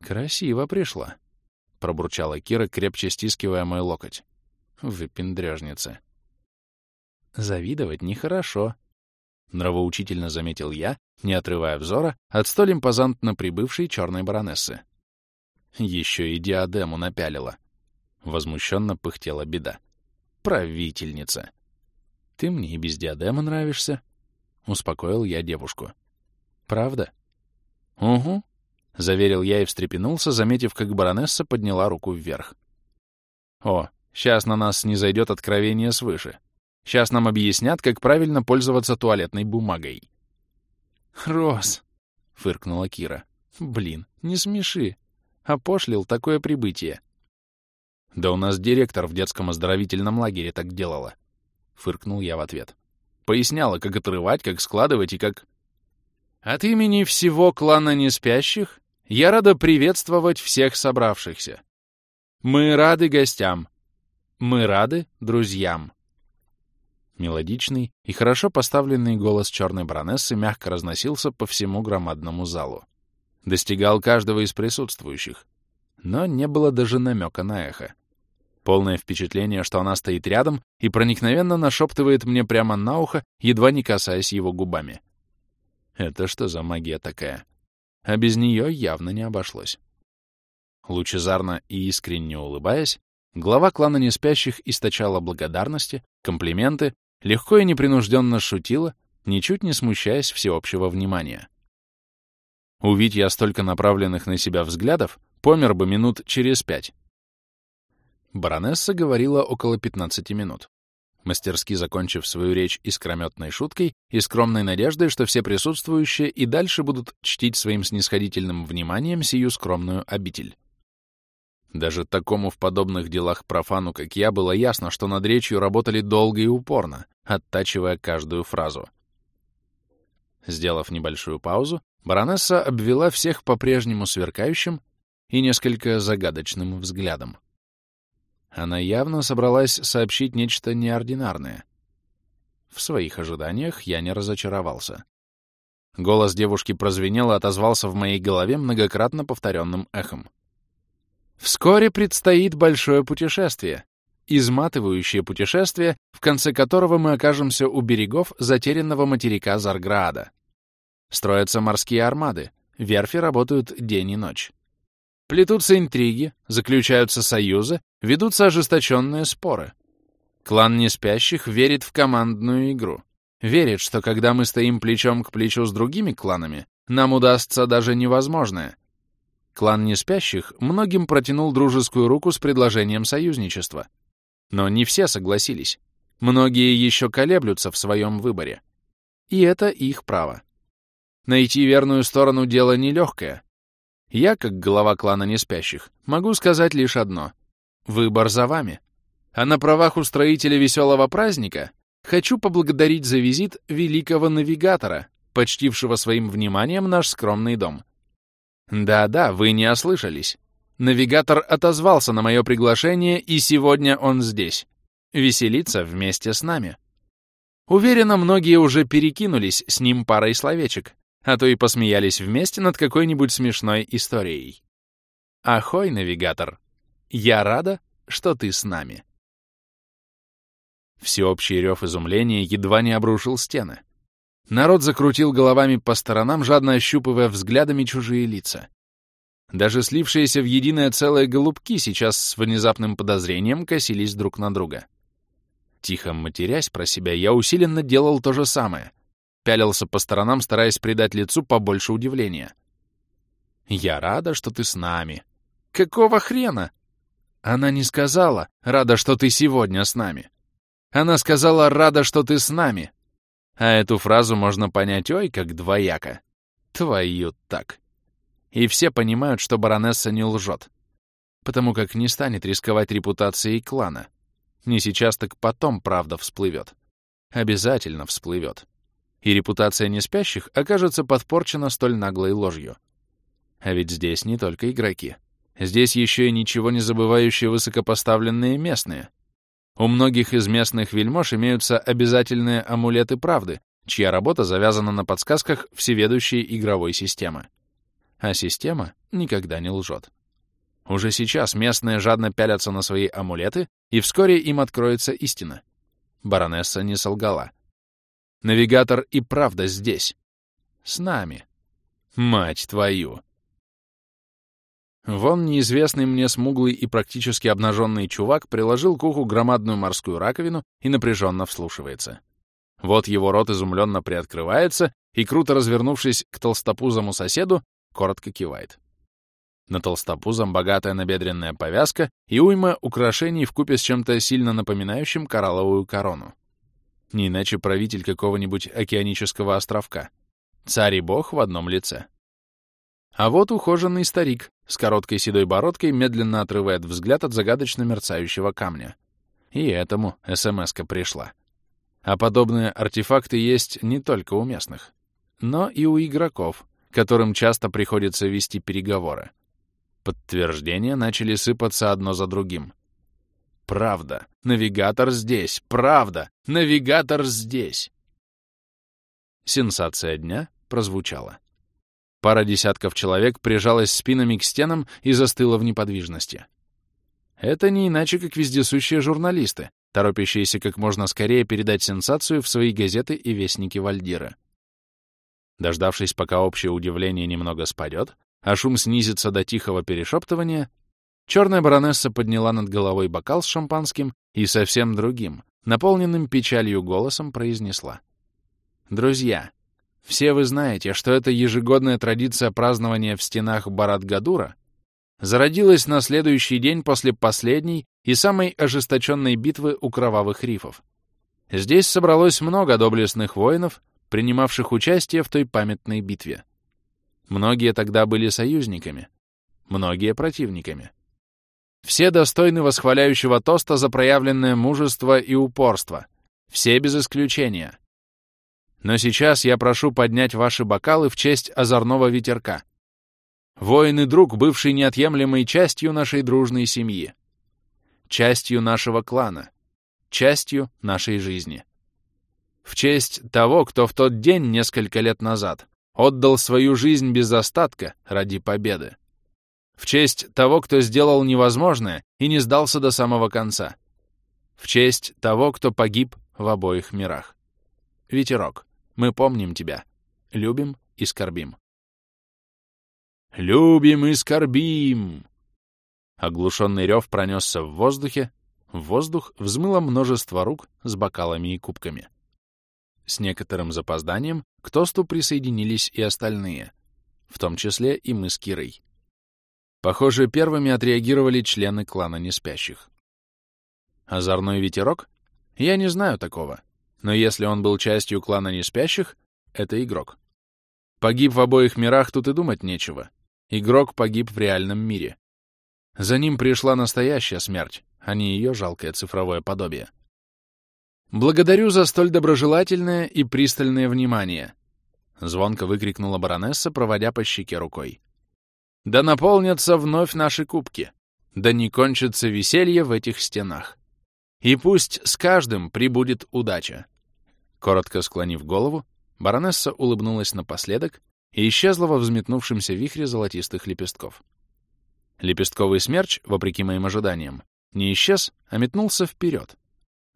«Красиво пришла», — пробурчала Кира, крепче стискивая мой локоть. «Выпендрежница». «Завидовать нехорошо», — нравоучительно заметил я, не отрывая взора от столь импозантно прибывшей черной баронессы. Еще и диадему напялила. Возмущенно пыхтела беда. «Правительница!» «Ты мне и без диадемы нравишься», — успокоил я девушку. «Правда?» «Угу», — заверил я и встрепенулся, заметив, как баронесса подняла руку вверх. «О, сейчас на нас не зайдет откровение свыше. Сейчас нам объяснят, как правильно пользоваться туалетной бумагой». «Рос», — фыркнула Кира. «Блин, не смеши. Опошлил такое прибытие. «Да у нас директор в детском оздоровительном лагере так делала», — фыркнул я в ответ. Поясняла, как отрывать, как складывать и как... От имени всего клана неспящих я рада приветствовать всех собравшихся. Мы рады гостям. Мы рады друзьям. Мелодичный и хорошо поставленный голос черной баронессы мягко разносился по всему громадному залу. Достигал каждого из присутствующих, но не было даже намека на эхо. Полное впечатление, что она стоит рядом и проникновенно нашептывает мне прямо на ухо, едва не касаясь его губами. Это что за магия такая? А без нее явно не обошлось. Лучезарно и искренне улыбаясь, Глава клана неспящих источала благодарности, комплименты, легко и непринужденно шутила, ничуть не смущаясь всеобщего внимания. Увидь я столько направленных на себя взглядов, помер бы минут через пять. Баронесса говорила около 15 минут, мастерски закончив свою речь искрометной шуткой и скромной надеждой, что все присутствующие и дальше будут чтить своим снисходительным вниманием сию скромную обитель. Даже такому в подобных делах профану, как я, было ясно, что над речью работали долго и упорно, оттачивая каждую фразу. Сделав небольшую паузу, баронесса обвела всех по-прежнему сверкающим и несколько загадочным взглядом. Она явно собралась сообщить нечто неординарное. В своих ожиданиях я не разочаровался. Голос девушки прозвенел и отозвался в моей голове многократно повторенным эхом. Вскоре предстоит большое путешествие, изматывающее путешествие, в конце которого мы окажемся у берегов затерянного материка Зарграда. Строятся морские армады, верфи работают день и ночь. Плетутся интриги, заключаются союзы, ведутся ожесточенные споры. Клан неспящих верит в командную игру. Верит, что когда мы стоим плечом к плечу с другими кланами, нам удастся даже невозможное. Клан неспящих многим протянул дружескую руку с предложением союзничества. Но не все согласились. Многие еще колеблются в своем выборе. И это их право. Найти верную сторону — дело нелегкое, я, как глава клана неспящих, могу сказать лишь одно. Выбор за вами. А на правах устроителя веселого праздника хочу поблагодарить за визит великого навигатора, почтившего своим вниманием наш скромный дом. Да-да, вы не ослышались. Навигатор отозвался на мое приглашение, и сегодня он здесь. Веселится вместе с нами. Уверена, многие уже перекинулись с ним парой словечек, а то и посмеялись вместе над какой-нибудь смешной историей. Ахой, навигатор! Я рада, что ты с нами. Всеобщий рев изумления едва не обрушил стены. Народ закрутил головами по сторонам, жадно ощупывая взглядами чужие лица. Даже слившиеся в единое целое голубки сейчас с внезапным подозрением косились друг на друга. Тихо матерясь про себя, я усиленно делал то же самое, пялился по сторонам, стараясь придать лицу побольше удивления. «Я рада, что ты с нами». «Какого хрена?» Она не сказала «рада, что ты сегодня с нами». Она сказала «рада, что ты с нами». А эту фразу можно понять ой, как двояко. Твою так. И все понимают, что баронесса не лжет. Потому как не станет рисковать репутацией клана. Не сейчас, так потом правда всплывет. Обязательно всплывет и репутация неспящих окажется подпорчена столь наглой ложью. А ведь здесь не только игроки. Здесь еще и ничего не забывающие высокопоставленные местные. У многих из местных вельмож имеются обязательные амулеты правды, чья работа завязана на подсказках всеведущей игровой системы. А система никогда не лжет. Уже сейчас местные жадно пялятся на свои амулеты, и вскоре им откроется истина. Баронесса не солгала. Навигатор и правда здесь. С нами. Мать твою! Вон неизвестный мне смуглый и практически обнаженный чувак приложил к уху громадную морскую раковину и напряженно вслушивается. Вот его рот изумленно приоткрывается и, круто развернувшись к толстопузому соседу, коротко кивает. На толстопузом богатая набедренная повязка и уйма украшений вкупе с чем-то сильно напоминающим коралловую корону. Не иначе правитель какого-нибудь океанического островка. Царь и бог в одном лице. А вот ухоженный старик с короткой седой бородкой медленно отрывает взгляд от загадочно мерцающего камня. И этому СМС-ка пришла. А подобные артефакты есть не только у местных, но и у игроков, которым часто приходится вести переговоры. Подтверждения начали сыпаться одно за другим. Правда. Навигатор здесь. Правда. Навигатор здесь. Сенсация дня прозвучала. Пара десятков человек прижалась спинами к стенам и застыла в неподвижности. Это не иначе, как вездесущие журналисты, торопящиеся как можно скорее передать сенсацию в свои газеты и вестники Вальдира. Дождавшись, пока общее удивление немного спадет, а шум снизится до тихого перешептывания, Черная баронесса подняла над головой бокал с шампанским и совсем другим, наполненным печалью голосом произнесла. «Друзья, все вы знаете, что эта ежегодная традиция празднования в стенах Барат-Гадура зародилась на следующий день после последней и самой ожесточенной битвы у Кровавых Рифов. Здесь собралось много доблестных воинов, принимавших участие в той памятной битве. Многие тогда были союзниками, многие противниками. Все достойны восхваляющего тоста за проявленное мужество и упорство, все без исключения. Но сейчас я прошу поднять ваши бокалы в честь озорного ветерка. Воин и друг, бывший неотъемлемой частью нашей дружной семьи, частью нашего клана, частью нашей жизни. В честь того, кто в тот день, несколько лет назад, отдал свою жизнь без остатка ради победы. В честь того, кто сделал невозможное и не сдался до самого конца. В честь того, кто погиб в обоих мирах. Ветерок. Мы помним тебя. Любим и скорбим. «Любим и скорбим!» Оглушенный рев пронесся в воздухе. В воздух взмыло множество рук с бокалами и кубками. С некоторым запозданием к тосту присоединились и остальные, в том числе и мы с Кирой. Похоже, первыми отреагировали члены клана неспящих. Озорной ветерок? Я не знаю такого. Но если он был частью клана неспящих, это игрок. Погиб в обоих мирах, тут и думать нечего. Игрок погиб в реальном мире. За ним пришла настоящая смерть, а не ее жалкое цифровое подобие. «Благодарю за столь доброжелательное и пристальное внимание», — звонко выкрикнула баронесса, проводя по щеке рукой. «Да наполнятся вновь наши кубки, да не кончится веселье в этих стенах. И пусть с каждым прибудет удача. Коротко склонив голову, баронесса улыбнулась напоследок и исчезла во взметнувшемся вихре золотистых лепестков. Лепестковый смерч, вопреки моим ожиданиям, не исчез, а метнулся вперед.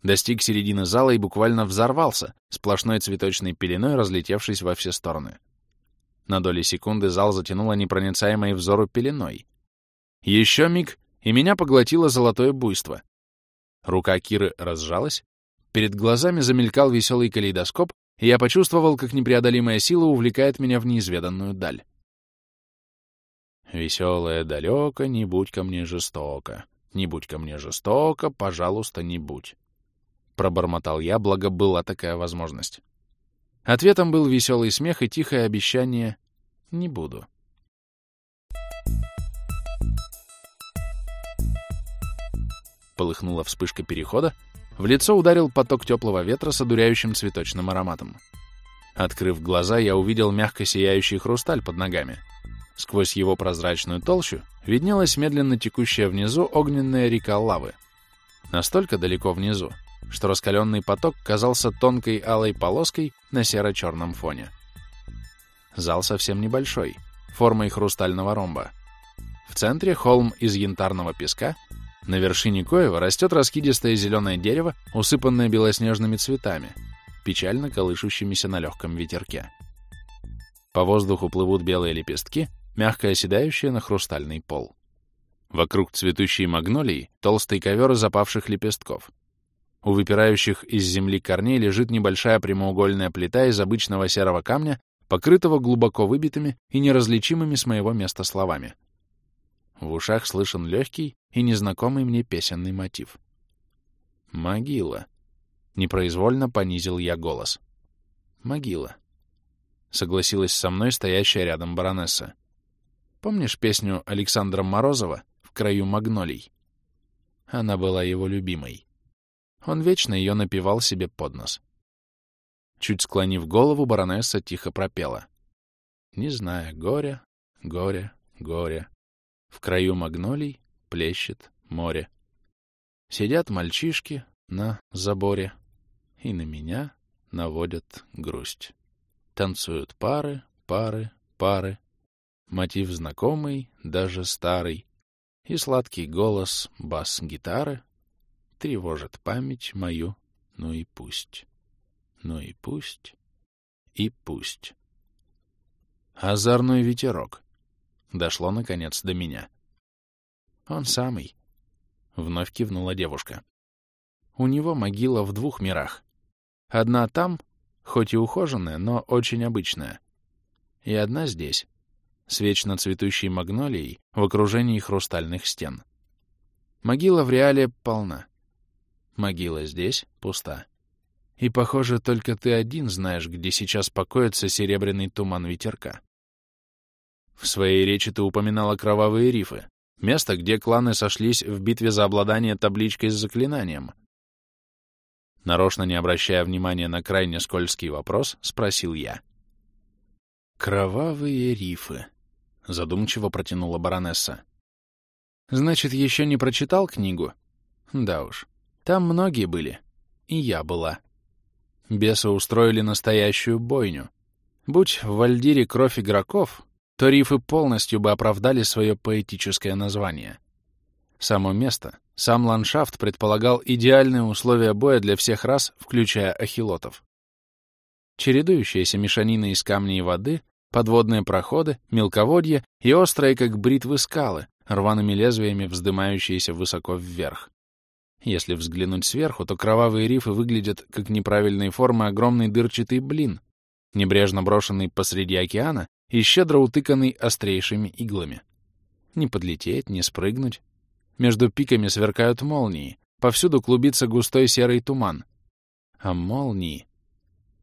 Достиг середины зала и буквально взорвался, сплошной цветочной пеленой разлетевшись во все стороны. На доли секунды зал затянуло непроницаемой взору пеленой. Еще миг, и меня поглотило золотое буйство, Рука Киры разжалась, перед глазами замелькал веселый калейдоскоп, и я почувствовал, как непреодолимая сила увлекает меня в неизведанную даль. «Веселая далеко, не будь ко мне жестоко, не будь ко мне жестоко, пожалуйста, не будь». Пробормотал я, благо была такая возможность. Ответом был веселый смех и тихое обещание «не буду». Полыхнула вспышка перехода, в лицо ударил поток теплого ветра с одуряющим цветочным ароматом. Открыв глаза, я увидел мягко сияющий хрусталь под ногами. Сквозь его прозрачную толщу виднелась медленно текущая внизу огненная река лавы. Настолько далеко внизу, что раскаленный поток казался тонкой алой полоской на серо-черном фоне. Зал совсем небольшой, формой хрустального ромба. В центре холм из янтарного песка на вершине коева растет раскидистое зеленое дерево, усыпанное белоснежными цветами, печально колышущимися на легком ветерке. По воздуху плывут белые лепестки, мягко оседающие на хрустальный пол. Вокруг цветущей магнолии толстый ковер запавших лепестков. У выпирающих из земли корней лежит небольшая прямоугольная плита из обычного серого камня, покрытого глубоко выбитыми и неразличимыми с моего места словами — в ушах слышен легкий и незнакомый мне песенный мотив. «Могила». Непроизвольно понизил я голос. «Могила», — согласилась со мной стоящая рядом баронесса. «Помнишь песню Александра Морозова «В краю магнолий»?» Она была его любимой. Он вечно ее напевал себе под нос. Чуть склонив голову, баронесса тихо пропела. «Не зная горя, горя, горя, в краю магнолий плещет море. Сидят мальчишки на заборе и на меня наводят грусть. Танцуют пары, пары, пары. Мотив знакомый, даже старый. И сладкий голос бас-гитары Тревожит память мою, ну и пусть. Ну и пусть, и пусть. Озорной ветерок. Дошло, наконец, до меня. Он самый. Вновь кивнула девушка. У него могила в двух мирах. Одна там, хоть и ухоженная, но очень обычная. И одна здесь, с вечно цветущей магнолией в окружении хрустальных стен. Могила в реале полна. Могила здесь пуста. И, похоже, только ты один знаешь, где сейчас покоится серебряный туман ветерка. В своей речи ты упоминала кровавые рифы, место, где кланы сошлись в битве за обладание табличкой с заклинанием. Нарочно не обращая внимания на крайне скользкий вопрос, спросил я. «Кровавые рифы», — задумчиво протянула баронесса. «Значит, еще не прочитал книгу?» «Да уж, там многие были. И я была». Бесы устроили настоящую бойню. Будь в Вальдире кровь игроков, то рифы полностью бы оправдали свое поэтическое название. Само место, сам ландшафт предполагал идеальные условия боя для всех рас, включая ахилотов. Чередующаяся мешанина из камней и воды, подводные проходы, мелководье и острые, как бритвы, скалы, рваными лезвиями вздымающиеся высоко вверх. Если взглянуть сверху, то кровавые рифы выглядят как неправильные формы огромный дырчатый блин, небрежно брошенный посреди океана и щедро утыканный острейшими иглами. Не подлететь, не спрыгнуть, между пиками сверкают молнии, повсюду клубится густой серый туман. А молнии...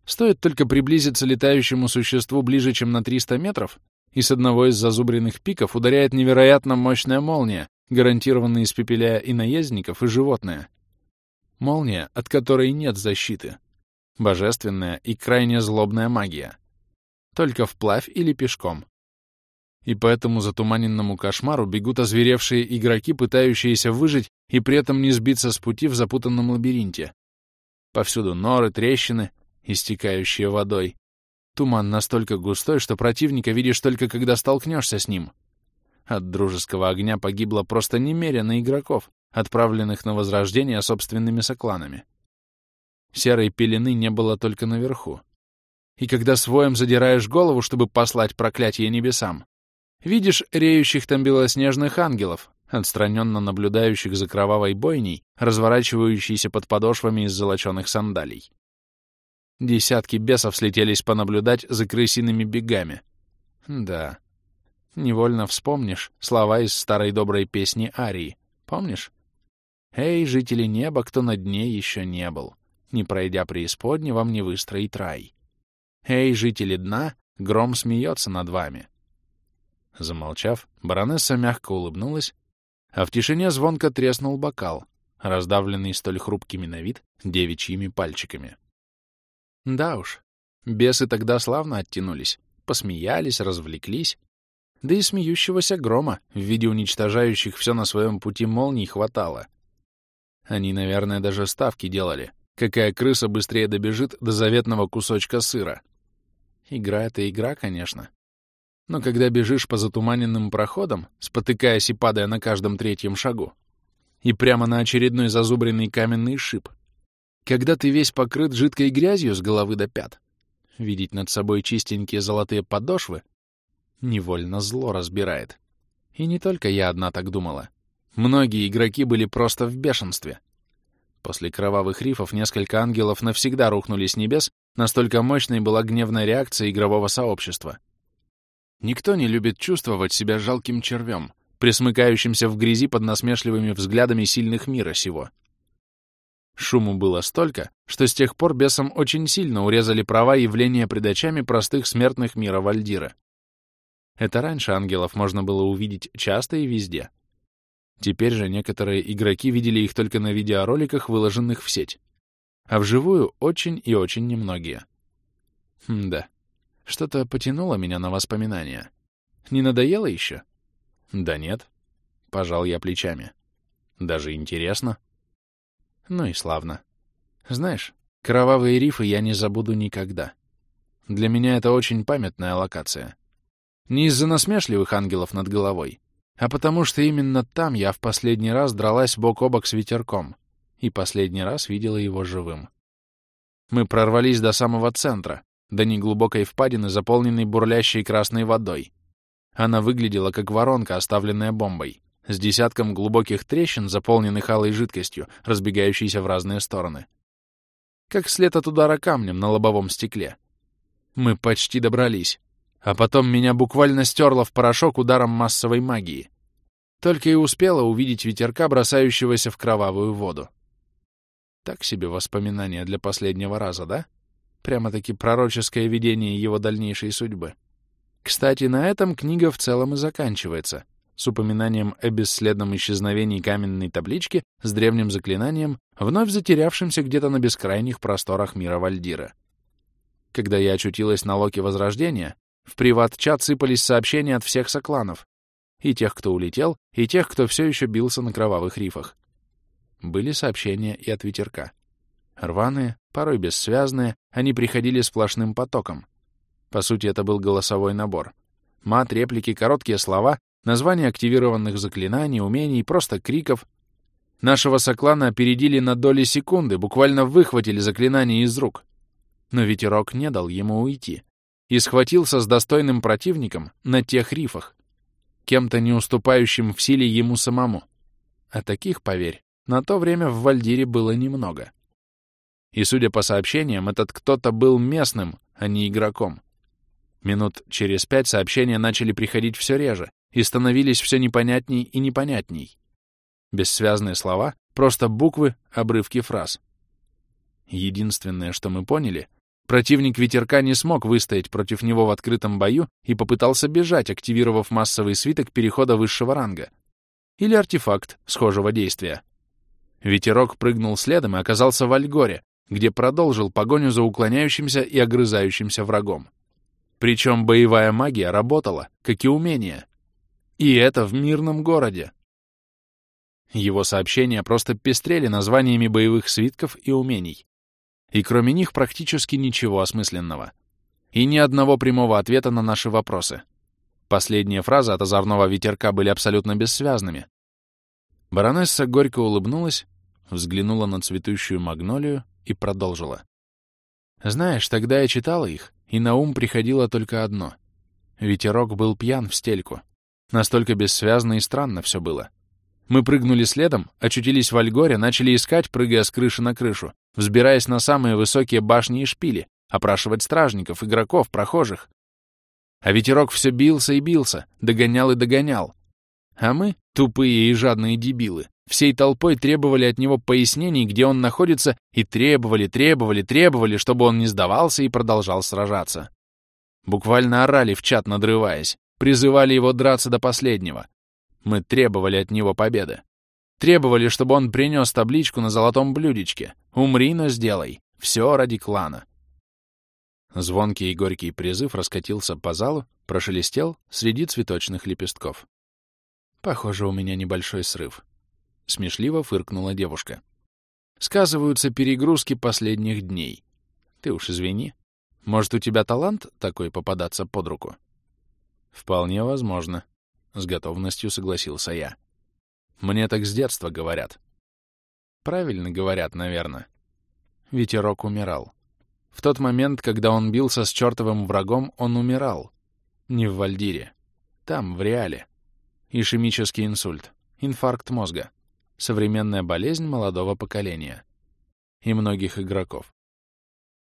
Стоит только приблизиться летающему существу ближе, чем на 300 метров, и с одного из зазубренных пиков ударяет невероятно мощная молния, гарантированно испепеляя и наездников, и животное. Молния, от которой нет защиты. Божественная и крайне злобная магия. Только вплавь или пешком и по этому затуманенному кошмару бегут озверевшие игроки, пытающиеся выжить и при этом не сбиться с пути в запутанном лабиринте. Повсюду норы, трещины, истекающие водой. Туман настолько густой, что противника видишь только, когда столкнешься с ним. От дружеского огня погибло просто немерено игроков, отправленных на возрождение собственными сокланами. Серой пелены не было только наверху. И когда своем задираешь голову, чтобы послать проклятие небесам, Видишь реющих там белоснежных ангелов, отстраненно наблюдающих за кровавой бойней, разворачивающейся под подошвами из золоченых сандалий. Десятки бесов слетелись понаблюдать за крысиными бегами. Да, невольно вспомнишь слова из старой доброй песни Арии. Помнишь? «Эй, жители неба, кто на дне еще не был, не пройдя преисподни, вам не выстроить рай. Эй, жители дна, гром смеется над вами, Замолчав, баронесса мягко улыбнулась, а в тишине звонко треснул бокал, раздавленный столь хрупкими на вид девичьими пальчиками. Да уж, бесы тогда славно оттянулись, посмеялись, развлеклись, да и смеющегося грома в виде уничтожающих все на своем пути молний хватало. Они, наверное, даже ставки делали, какая крыса быстрее добежит до заветного кусочка сыра. Игра — это игра, конечно, но когда бежишь по затуманенным проходам, спотыкаясь и падая на каждом третьем шагу, и прямо на очередной зазубренный каменный шип, когда ты весь покрыт жидкой грязью с головы до пят, видеть над собой чистенькие золотые подошвы невольно зло разбирает. И не только я одна так думала. Многие игроки были просто в бешенстве. После кровавых рифов несколько ангелов навсегда рухнули с небес, настолько мощной была гневная реакция игрового сообщества — Никто не любит чувствовать себя жалким червем, присмыкающимся в грязи под насмешливыми взглядами сильных мира сего. Шуму было столько, что с тех пор бесам очень сильно урезали права явления предачами простых смертных мира Вальдира. Это раньше ангелов можно было увидеть часто и везде. Теперь же некоторые игроки видели их только на видеороликах, выложенных в сеть. А вживую очень и очень немногие. Хм, да. Что-то потянуло меня на воспоминания. Не надоело еще? Да нет. Пожал я плечами. Даже интересно. Ну и славно. Знаешь, кровавые рифы я не забуду никогда. Для меня это очень памятная локация. Не из-за насмешливых ангелов над головой, а потому что именно там я в последний раз дралась бок о бок с ветерком и последний раз видела его живым. Мы прорвались до самого центра, до неглубокой впадины, заполненной бурлящей красной водой. Она выглядела как воронка, оставленная бомбой. с десятком глубоких трещин, заполненных алой жидкостью, разбегающейся в разные стороны. Как след от удара камнем на лобовом стекле. Мы почти добрались. А потом меня буквально стерло в порошок ударом массовой магии. Только и успела увидеть ветерка, бросающегося в кровавую воду. Так себе воспоминания для последнего раза, да? Прямо-таки пророческое видение его дальнейшей судьбы. Кстати, на этом книга в целом и заканчивается, с упоминанием о бесследном исчезновении каменной таблички с древним заклинанием, вновь затерявшимся где-то на бескрайних просторах мира Вальдира. Когда я очутилась на Локе Возрождения, в приват-чат сыпались сообщения от всех сокланов, и тех, кто улетел, и тех, кто все еще бился на кровавых рифах. Были сообщения и от ветерка. Рваные, порой бессвязные, они приходили сплошным потоком. По сути, это был голосовой набор. Мат, реплики, короткие слова, названия активированных заклинаний, умений, просто криков. Нашего соклана опередили на доли секунды, буквально выхватили заклинание из рук. Но ветерок не дал ему уйти и схватился с достойным противником на тех рифах, кем-то не уступающим в силе ему самому. А таких, поверь, на то время в Вальдире было немного. И, судя по сообщениям, этот кто-то был местным, а не игроком. Минут через пять сообщения начали приходить все реже и становились все непонятней и непонятней. Бессвязные слова, просто буквы, обрывки фраз. Единственное, что мы поняли, противник ветерка не смог выстоять против него в открытом бою и попытался бежать, активировав массовый свиток перехода высшего ранга. Или артефакт схожего действия. Ветерок прыгнул следом и оказался в Альгоре, где продолжил погоню за уклоняющимся и огрызающимся врагом. Причем боевая магия работала, как и умение. И это в мирном городе. Его сообщения просто пестрели названиями боевых свитков и умений. И кроме них практически ничего осмысленного. И ни одного прямого ответа на наши вопросы. Последние фразы от озорного ветерка были абсолютно бессвязными, Баронесса горько улыбнулась, взглянула на цветущую магнолию и продолжила. «Знаешь, тогда я читала их, и на ум приходило только одно. Ветерок был пьян в стельку. Настолько бессвязно и странно все было. Мы прыгнули следом, очутились в Альгоре, начали искать, прыгая с крыши на крышу, взбираясь на самые высокие башни и шпили, опрашивать стражников, игроков, прохожих. А ветерок все бился и бился, догонял и догонял, а мы, тупые и жадные дебилы, всей толпой требовали от него пояснений, где он находится, и требовали, требовали, требовали, чтобы он не сдавался и продолжал сражаться. Буквально орали в чат, надрываясь, призывали его драться до последнего. Мы требовали от него победы. Требовали, чтобы он принес табличку на золотом блюдечке. «Умри, но сделай. Все ради клана». Звонкий и горький призыв раскатился по залу, прошелестел среди цветочных лепестков. Похоже, у меня небольшой срыв. Смешливо фыркнула девушка. Сказываются перегрузки последних дней. Ты уж извини. Может, у тебя талант такой попадаться под руку? Вполне возможно. С готовностью согласился я. Мне так с детства говорят. Правильно говорят, наверное. Ветерок умирал. В тот момент, когда он бился с чертовым врагом, он умирал. Не в Вальдире. Там, в реале. Ишемический инсульт, инфаркт мозга, современная болезнь молодого поколения и многих игроков.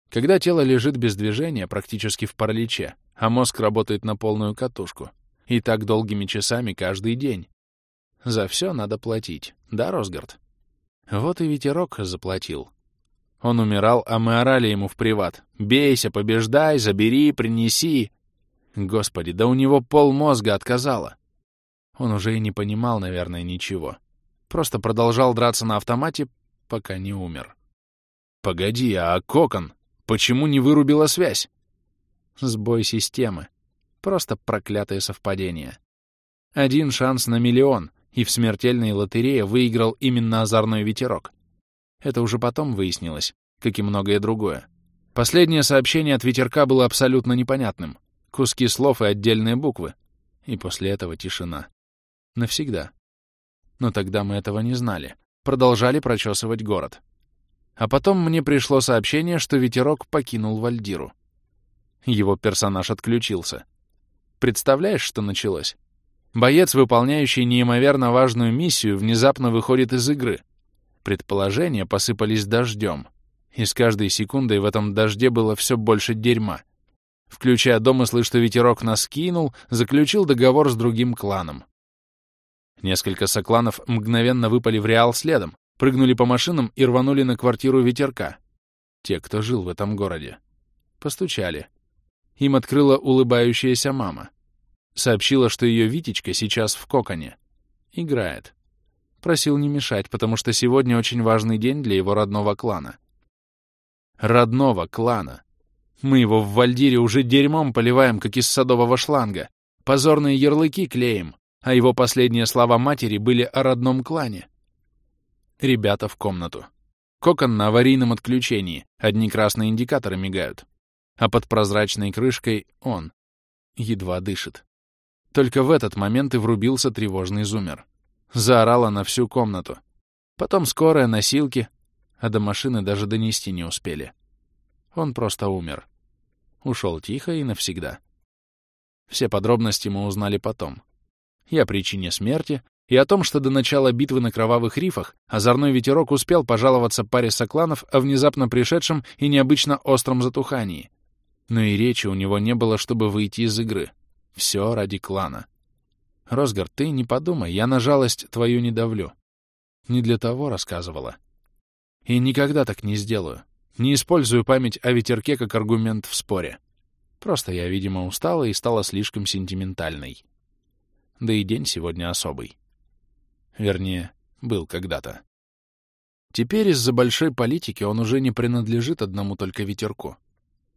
Когда тело лежит без движения, практически в параличе, а мозг работает на полную катушку, и так долгими часами каждый день. За все надо платить, да, Росгард? Вот и ветерок заплатил. Он умирал, а мы орали ему в приват. «Бейся, побеждай, забери, принеси!» Господи, да у него пол мозга отказало. Он уже и не понимал, наверное, ничего. Просто продолжал драться на автомате, пока не умер. «Погоди, а кокон? Почему не вырубила связь?» Сбой системы. Просто проклятое совпадение. Один шанс на миллион, и в смертельной лотерее выиграл именно озорной ветерок. Это уже потом выяснилось, как и многое другое. Последнее сообщение от ветерка было абсолютно непонятным. Куски слов и отдельные буквы. И после этого тишина. Навсегда. Но тогда мы этого не знали. Продолжали прочесывать город. А потом мне пришло сообщение, что ветерок покинул Вальдиру. Его персонаж отключился. Представляешь, что началось? Боец, выполняющий неимоверно важную миссию, внезапно выходит из игры. Предположения посыпались дождем. И с каждой секундой в этом дожде было все больше дерьма. Включая домыслы, что ветерок нас кинул, заключил договор с другим кланом. Несколько сокланов мгновенно выпали в Реал следом, прыгнули по машинам и рванули на квартиру ветерка. Те, кто жил в этом городе. Постучали. Им открыла улыбающаяся мама. Сообщила, что ее Витечка сейчас в коконе. Играет. Просил не мешать, потому что сегодня очень важный день для его родного клана. Родного клана. Мы его в Вальдире уже дерьмом поливаем, как из садового шланга. Позорные ярлыки клеим, а его последние слова матери были о родном клане. Ребята в комнату. Кокон на аварийном отключении, одни красные индикаторы мигают. А под прозрачной крышкой он. Едва дышит. Только в этот момент и врубился тревожный зумер. Заорала на всю комнату. Потом скорая, носилки, а до машины даже донести не успели. Он просто умер. Ушел тихо и навсегда. Все подробности мы узнали потом. И о причине смерти, и о том, что до начала битвы на Кровавых Рифах озорной ветерок успел пожаловаться паре сокланов о внезапно пришедшем и необычно остром затухании. Но и речи у него не было, чтобы выйти из игры. Все ради клана. Росгар, ты не подумай, я на жалость твою не давлю. Не для того рассказывала. И никогда так не сделаю. Не использую память о ветерке как аргумент в споре. Просто я, видимо, устала и стала слишком сентиментальной. Да и день сегодня особый. Вернее, был когда-то. Теперь из-за большой политики он уже не принадлежит одному только ветерку.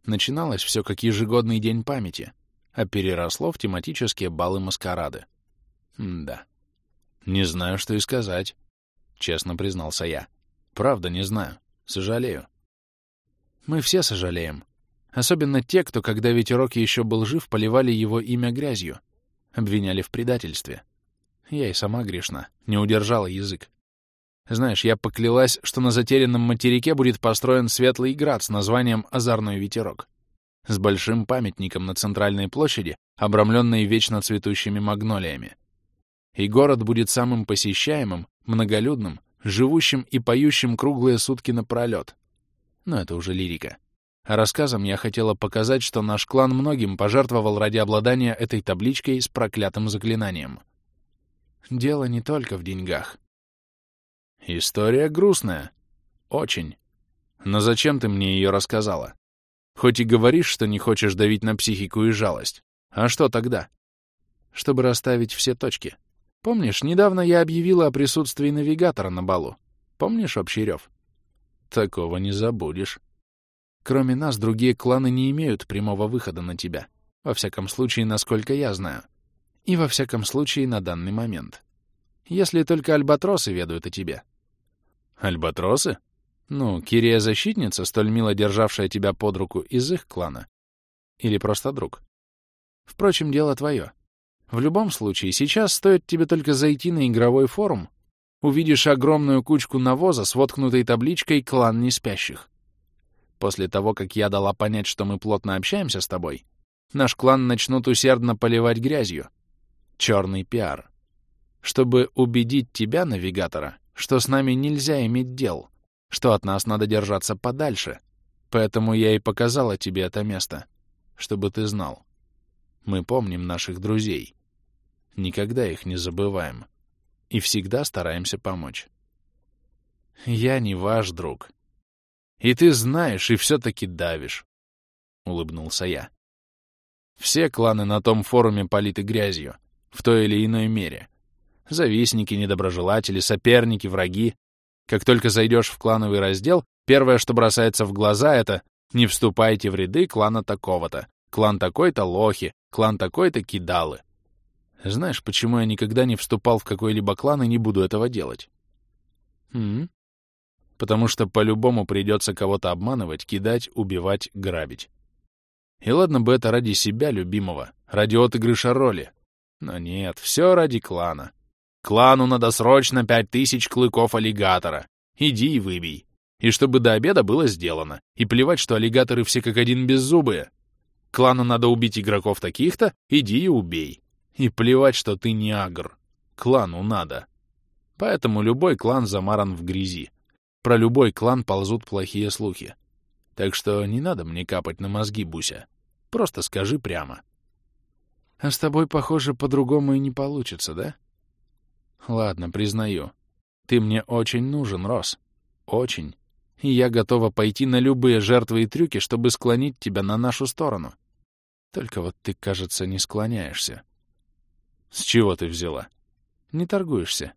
Начиналось все как ежегодный день памяти, а переросло в тематические балы-маскарады. да. Не знаю, что и сказать, — честно признался я. Правда, не знаю. Сожалею. Мы все сожалеем. Особенно те, кто, когда ветерок еще был жив, поливали его имя грязью, обвиняли в предательстве. Я и сама грешна, не удержала язык. Знаешь, я поклялась, что на затерянном материке будет построен светлый град с названием «Озорной ветерок», с большим памятником на центральной площади, обрамленной вечно цветущими магнолиями. И город будет самым посещаемым, многолюдным, живущим и поющим круглые сутки напролет. Но это уже лирика. Рассказом я хотела показать, что наш клан многим пожертвовал ради обладания этой табличкой с проклятым заклинанием — Дело не только в деньгах. История грустная. Очень. Но зачем ты мне ее рассказала? Хоть и говоришь, что не хочешь давить на психику и жалость. А что тогда? Чтобы расставить все точки. Помнишь, недавно я объявила о присутствии навигатора на балу? Помнишь общий рев? Такого не забудешь. Кроме нас, другие кланы не имеют прямого выхода на тебя. Во всяком случае, насколько я знаю. И во всяком случае на данный момент. Если только альбатросы ведают о тебе. Альбатросы? Ну, Кирия-защитница, столь мило державшая тебя под руку из их клана. Или просто друг. Впрочем, дело твое. В любом случае, сейчас стоит тебе только зайти на игровой форум, увидишь огромную кучку навоза с воткнутой табличкой «Клан неспящих». После того, как я дала понять, что мы плотно общаемся с тобой, наш клан начнут усердно поливать грязью, черный пиар. Чтобы убедить тебя, навигатора, что с нами нельзя иметь дел, что от нас надо держаться подальше. Поэтому я и показала тебе это место, чтобы ты знал. Мы помним наших друзей. Никогда их не забываем. И всегда стараемся помочь. Я не ваш друг. И ты знаешь, и все-таки давишь, — улыбнулся я. Все кланы на том форуме политы грязью в той или иной мере. Завистники, недоброжелатели, соперники, враги. Как только зайдешь в клановый раздел, первое, что бросается в глаза, это «не вступайте в ряды клана такого-то», «клан такой-то лохи», «клан такой-то кидалы». Знаешь, почему я никогда не вступал в какой-либо клан и не буду этого делать? М -м? Потому что по-любому придется кого-то обманывать, кидать, убивать, грабить. И ладно бы это ради себя любимого, ради отыгрыша роли, но нет, все ради клана. Клану надо срочно пять тысяч клыков аллигатора. Иди и выбей. И чтобы до обеда было сделано. И плевать, что аллигаторы все как один беззубые. Клану надо убить игроков таких-то, иди и убей. И плевать, что ты не агр. Клану надо. Поэтому любой клан замаран в грязи. Про любой клан ползут плохие слухи. Так что не надо мне капать на мозги, Буся. Просто скажи прямо. А с тобой, похоже, по-другому и не получится, да? Ладно, признаю. Ты мне очень нужен, Рос. Очень. И я готова пойти на любые жертвы и трюки, чтобы склонить тебя на нашу сторону. Только вот ты, кажется, не склоняешься. С чего ты взяла? Не торгуешься.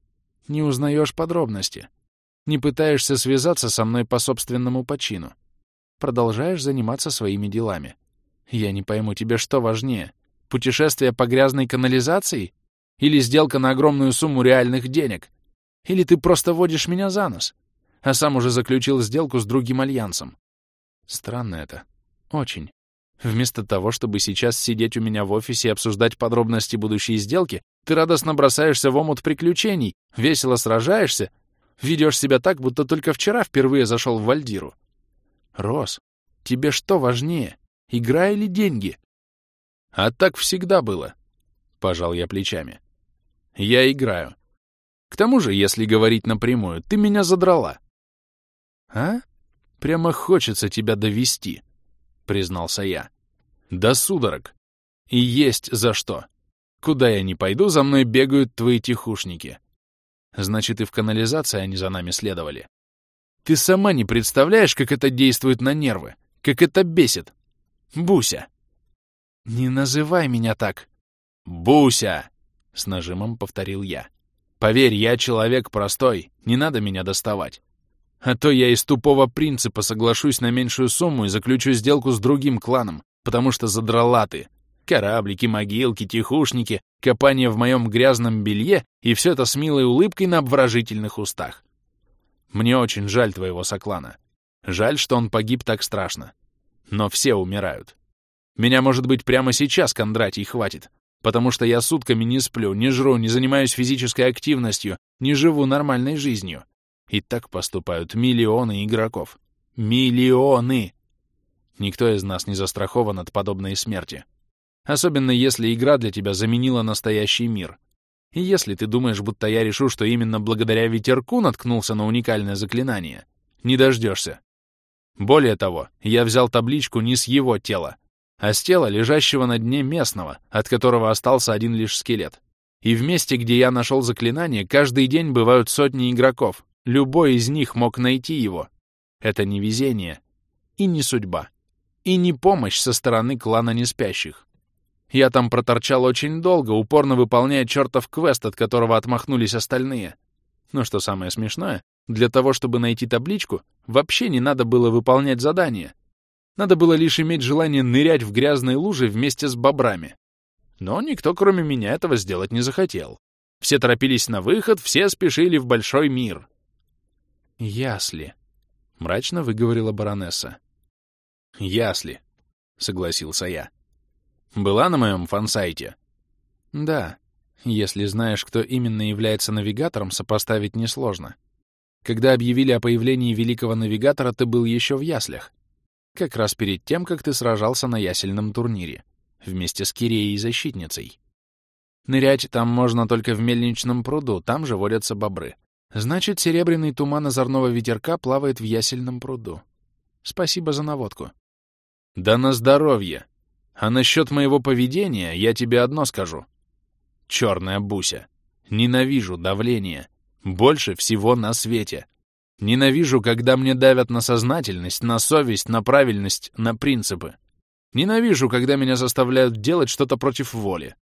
Не узнаешь подробности. Не пытаешься связаться со мной по собственному почину. Продолжаешь заниматься своими делами. Я не пойму, тебе что важнее? Путешествие по грязной канализации? Или сделка на огромную сумму реальных денег? Или ты просто водишь меня за нос? А сам уже заключил сделку с другим альянсом. Странно это. Очень. Вместо того, чтобы сейчас сидеть у меня в офисе и обсуждать подробности будущей сделки, ты радостно бросаешься в омут приключений, весело сражаешься, ведешь себя так, будто только вчера впервые зашел в Вальдиру. Рос, тебе что важнее, игра или деньги? А так всегда было, — пожал я плечами. Я играю. К тому же, если говорить напрямую, ты меня задрала. А? Прямо хочется тебя довести, признался я. До судорог. И есть за что. Куда я не пойду, за мной бегают твои тихушники. Значит, и в канализации они за нами следовали. Ты сама не представляешь, как это действует на нервы, как это бесит. Буся. Не называй меня так. Буся, с нажимом повторил я. Поверь, я человек простой, не надо меня доставать. А то я из тупого принципа соглашусь на меньшую сумму и заключу сделку с другим кланом, потому что задрала ты. Кораблики, могилки, тихушники, копание в моем грязном белье и все это с милой улыбкой на обворожительных устах. Мне очень жаль твоего соклана. Жаль, что он погиб так страшно. Но все умирают. Меня, может быть, прямо сейчас Кондратий хватит, потому что я сутками не сплю, не жру, не занимаюсь физической активностью, не живу нормальной жизнью. И так поступают миллионы игроков. Миллионы! Никто из нас не застрахован от подобной смерти. Особенно если игра для тебя заменила настоящий мир. И если ты думаешь, будто я решу, что именно благодаря ветерку наткнулся на уникальное заклинание, не дождешься. Более того, я взял табличку не с его тела, а с тела, лежащего на дне местного, от которого остался один лишь скелет. И в месте, где я нашел заклинание, каждый день бывают сотни игроков. Любой из них мог найти его. Это не везение и не судьба, и не помощь со стороны клана неспящих. Я там проторчал очень долго, упорно выполняя чертов квест, от которого отмахнулись остальные. Но что самое смешное, для того, чтобы найти табличку, вообще не надо было выполнять задание. Надо было лишь иметь желание нырять в грязной луже вместе с бобрами. Но никто, кроме меня, этого сделать не захотел. Все торопились на выход, все спешили в большой мир. «Ясли», — мрачно выговорила баронесса. «Ясли», — согласился я. Была на моем фан-сайте? Да. Если знаешь, кто именно является навигатором, сопоставить несложно. Когда объявили о появлении великого навигатора, ты был еще в яслях. Как раз перед тем, как ты сражался на ясельном турнире. Вместе с Киреей и защитницей. Нырять там можно только в мельничном пруду, там же водятся бобры. Значит, серебряный туман озорного ветерка плавает в ясельном пруду. Спасибо за наводку. Да на здоровье! А насчет моего поведения я тебе одно скажу. Черная буся. Ненавижу давление. Больше всего на свете. Ненавижу, когда мне давят на сознательность, на совесть, на правильность, на принципы. Ненавижу, когда меня заставляют делать что-то против воли.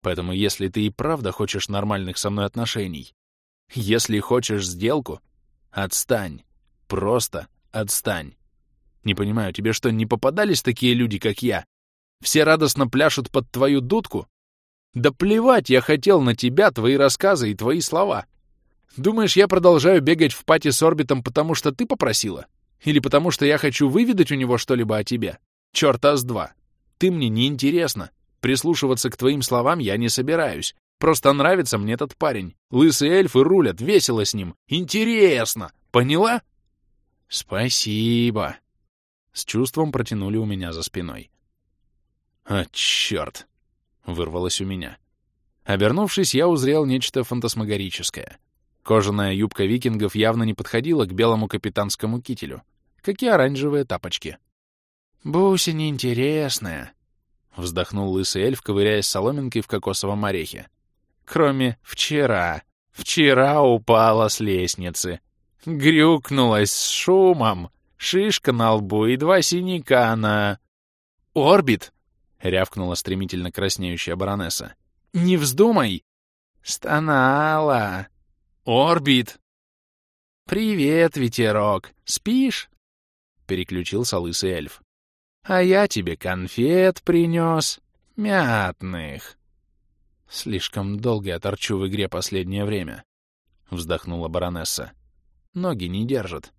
Поэтому если ты и правда хочешь нормальных со мной отношений, если хочешь сделку, отстань. Просто отстань. Не понимаю, тебе что, не попадались такие люди, как я, все радостно пляшут под твою дудку? Да плевать я хотел на тебя, твои рассказы и твои слова. Думаешь, я продолжаю бегать в пати с орбитом, потому что ты попросила? Или потому что я хочу выведать у него что-либо о тебе? Чёрт с два. Ты мне не интересна. Прислушиваться к твоим словам я не собираюсь. Просто нравится мне этот парень. Лысые эльфы рулят, весело с ним. Интересно. Поняла? Спасибо. С чувством протянули у меня за спиной. «А, черт!» — вырвалось у меня. Обернувшись, я узрел нечто фантасмагорическое. Кожаная юбка викингов явно не подходила к белому капитанскому кителю, как и оранжевые тапочки. «Буся неинтересная», — вздохнул лысый эльф, ковыряясь соломинкой в кокосовом орехе. «Кроме вчера. Вчера упала с лестницы. Грюкнулась с шумом. Шишка на лбу и два синяка на...» «Орбит!» — рявкнула стремительно краснеющая баронесса. «Не вздумай!» «Стонала!» «Орбит!» «Привет, ветерок! Спишь?» — переключился лысый эльф. «А я тебе конфет принес, мятных». «Слишком долго я торчу в игре последнее время», — вздохнула баронесса. «Ноги не держат».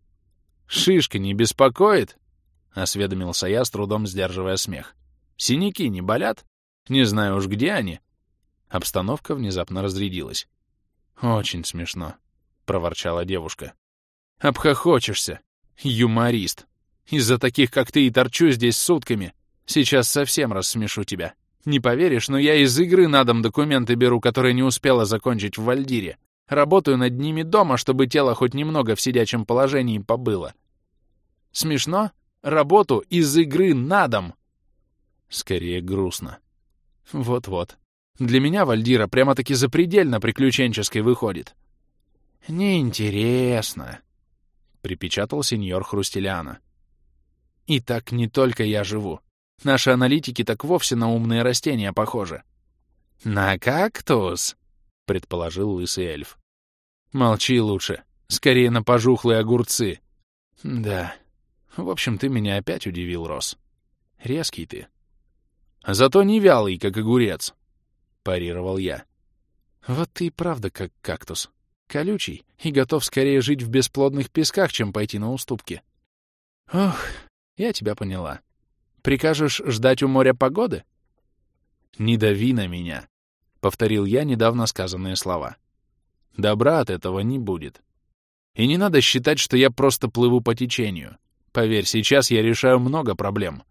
«Шишка не беспокоит?» — осведомился я, с трудом сдерживая смех. «Синяки не болят? Не знаю уж, где они». Обстановка внезапно разрядилась. «Очень смешно», — проворчала девушка. «Обхохочешься, юморист. Из-за таких, как ты, и торчу здесь сутками. Сейчас совсем рассмешу тебя. Не поверишь, но я из игры на дом документы беру, которые не успела закончить в Вальдире. Работаю над ними дома, чтобы тело хоть немного в сидячем положении побыло. Смешно? Работу из игры на дом. Скорее грустно. Вот-вот. Для меня Вальдира прямо-таки запредельно приключенческой выходит. «Неинтересно», — припечатал сеньор Хрустеляна. «И так не только я живу. Наши аналитики так вовсе на умные растения похожи». «На кактус», — предположил лысый эльф. «Молчи лучше. Скорее на пожухлые огурцы». «Да, в общем, ты меня опять удивил, Рос. Резкий ты. Зато не вялый, как огурец, — парировал я. Вот ты и правда как кактус. Колючий и готов скорее жить в бесплодных песках, чем пойти на уступки. Ох, я тебя поняла. Прикажешь ждать у моря погоды? Не дави на меня, — повторил я недавно сказанные слова. Добра от этого не будет. И не надо считать, что я просто плыву по течению. Поверь, сейчас я решаю много проблем.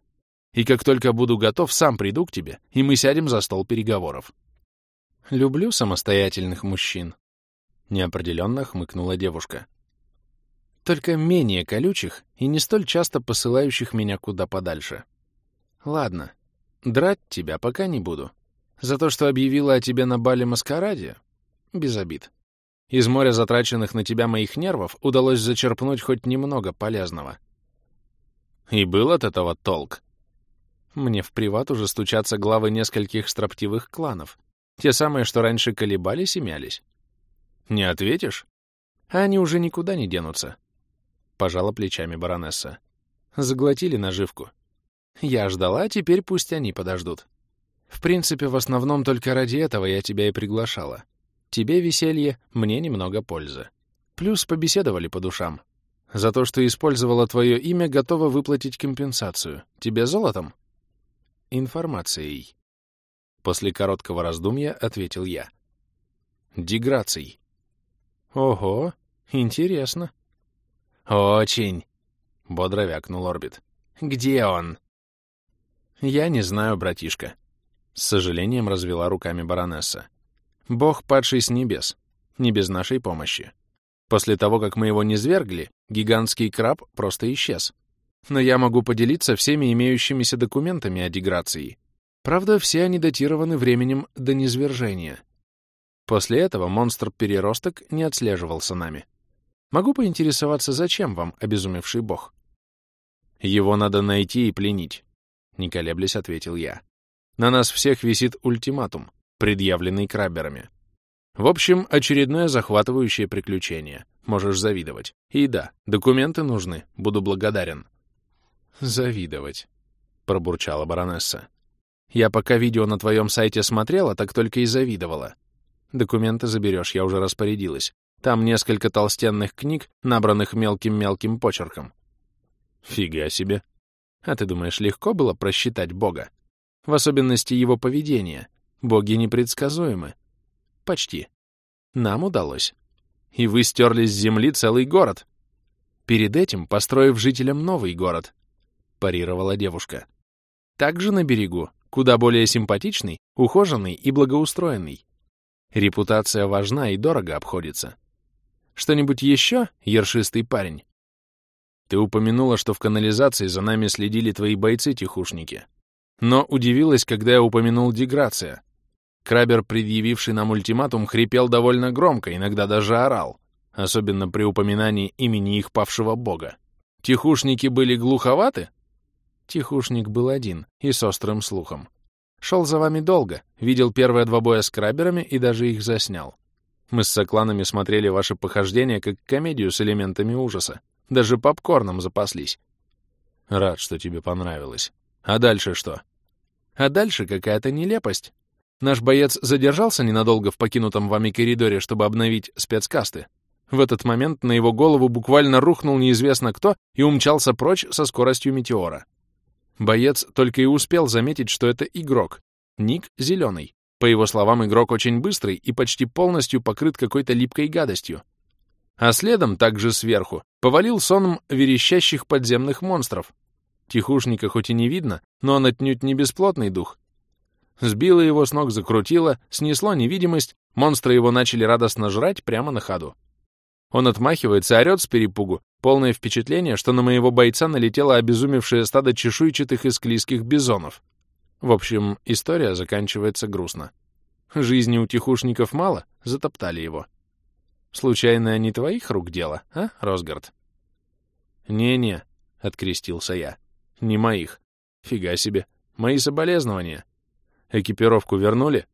И как только буду готов, сам приду к тебе, и мы сядем за стол переговоров. Люблю самостоятельных мужчин. Неопределенно хмыкнула девушка. Только менее колючих и не столь часто посылающих меня куда подальше. Ладно, драть тебя пока не буду. За то, что объявила о тебе на бале-маскараде, без обид. Из моря затраченных на тебя моих нервов удалось зачерпнуть хоть немного полезного. И был от этого толк. Мне в приват уже стучатся главы нескольких строптивых кланов. Те самые, что раньше колебались и мялись. Не ответишь? они уже никуда не денутся. Пожала плечами баронесса. Заглотили наживку. Я ждала, теперь пусть они подождут. В принципе, в основном только ради этого я тебя и приглашала. Тебе веселье, мне немного пользы. Плюс побеседовали по душам. За то, что использовала твое имя, готова выплатить компенсацию. Тебе золотом? Информацией. После короткого раздумья ответил я. Деграцией. Ого, интересно. Очень. Бодро вякнул Орбит. Где он? Я не знаю, братишка. С сожалением развела руками баронесса. Бог, падший с небес. Не без нашей помощи. После того, как мы его не свергли, гигантский краб просто исчез. Но я могу поделиться всеми имеющимися документами о деграции. Правда, все они датированы временем до низвержения. После этого монстр-переросток не отслеживался нами. Могу поинтересоваться, зачем вам обезумевший бог? Его надо найти и пленить, — не колеблясь ответил я. На нас всех висит ультиматум, предъявленный краберами. В общем, очередное захватывающее приключение. Можешь завидовать. И да, документы нужны. Буду благодарен. Завидовать, пробурчала баронесса. Я пока видео на твоем сайте смотрела, так только и завидовала. Документы заберешь, я уже распорядилась. Там несколько толстенных книг, набранных мелким-мелким почерком. Фига себе. А ты думаешь, легко было просчитать Бога? В особенности его поведения. Боги непредсказуемы. Почти. Нам удалось. И вы стерли с земли целый город. Перед этим построив жителям новый город, парировала девушка. Также на берегу, куда более симпатичный, ухоженный и благоустроенный. Репутация важна и дорого обходится. Что-нибудь еще, ершистый парень? Ты упомянула, что в канализации за нами следили твои бойцы-тихушники. Но удивилась, когда я упомянул деграция. Крабер, предъявивший нам ультиматум, хрипел довольно громко, иногда даже орал, особенно при упоминании имени их павшего бога. Тихушники были глуховаты? Тихушник был один и с острым слухом. Шел за вами долго, видел первые два боя с краберами и даже их заснял. Мы с сокланами смотрели ваши похождения как комедию с элементами ужаса. Даже попкорном запаслись. Рад, что тебе понравилось. А дальше что? А дальше какая-то нелепость. Наш боец задержался ненадолго в покинутом вами коридоре, чтобы обновить спецкасты. В этот момент на его голову буквально рухнул неизвестно кто и умчался прочь со скоростью метеора. Боец только и успел заметить, что это игрок. Ник зеленый. По его словам, игрок очень быстрый и почти полностью покрыт какой-то липкой гадостью. А следом, также сверху, повалил соном верещащих подземных монстров. Тихушника хоть и не видно, но он отнюдь не бесплотный дух. Сбило его с ног, закрутило, снесло невидимость, монстры его начали радостно жрать прямо на ходу. Он отмахивается, орёт с перепугу, полное впечатление, что на моего бойца налетело обезумевшее стадо чешуйчатых и бизонов. В общем, история заканчивается грустно. Жизни у тихушников мало, затоптали его. Случайно не твоих рук дело, а, Росгард? «Не-не», — открестился я, — «не моих. Фига себе. Мои соболезнования. Экипировку вернули?»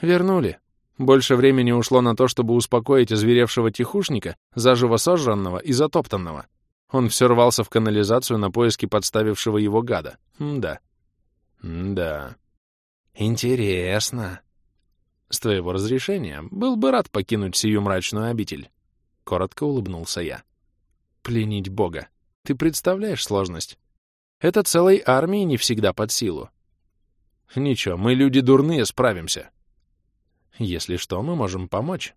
«Вернули. Больше времени ушло на то, чтобы успокоить озверевшего тихушника, заживо сожранного и затоптанного. Он все рвался в канализацию на поиски подставившего его гада. М-да. М-да. Интересно. С твоего разрешения был бы рад покинуть сию мрачную обитель. Коротко улыбнулся я. Пленить Бога. Ты представляешь сложность? Это целой армии не всегда под силу. Ничего, мы люди дурные, справимся. Если что, мы можем помочь.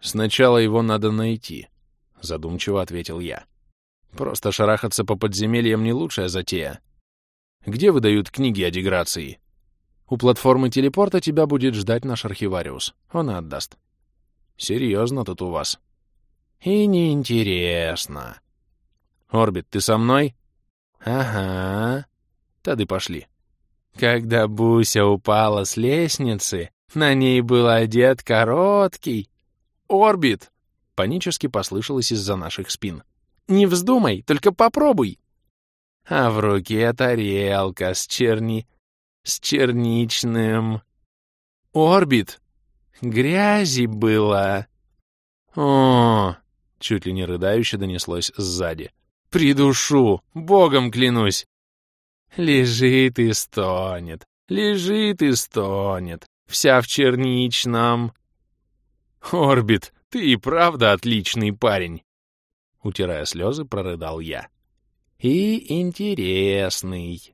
Сначала его надо найти, задумчиво ответил я. Просто шарахаться по подземельям не лучшая затея. Где выдают книги о деграции? У платформы телепорта тебя будет ждать наш архивариус. Он отдаст. Серьезно тут у вас. И неинтересно. Орбит, ты со мной? Ага. Тады пошли. Когда Буся упала с лестницы, на ней был одет короткий. «Орбит!» — панически послышалось из-за наших спин. «Не вздумай, только попробуй!» А в руке тарелка с черни... с черничным... «Орбит!» Грязи было. О, чуть ли не рыдающе донеслось сзади. Придушу, богом клянусь. Лежит и стонет, лежит и стонет вся в черничном. Орбит, ты и правда отличный парень. Утирая слезы, прорыдал я. И интересный.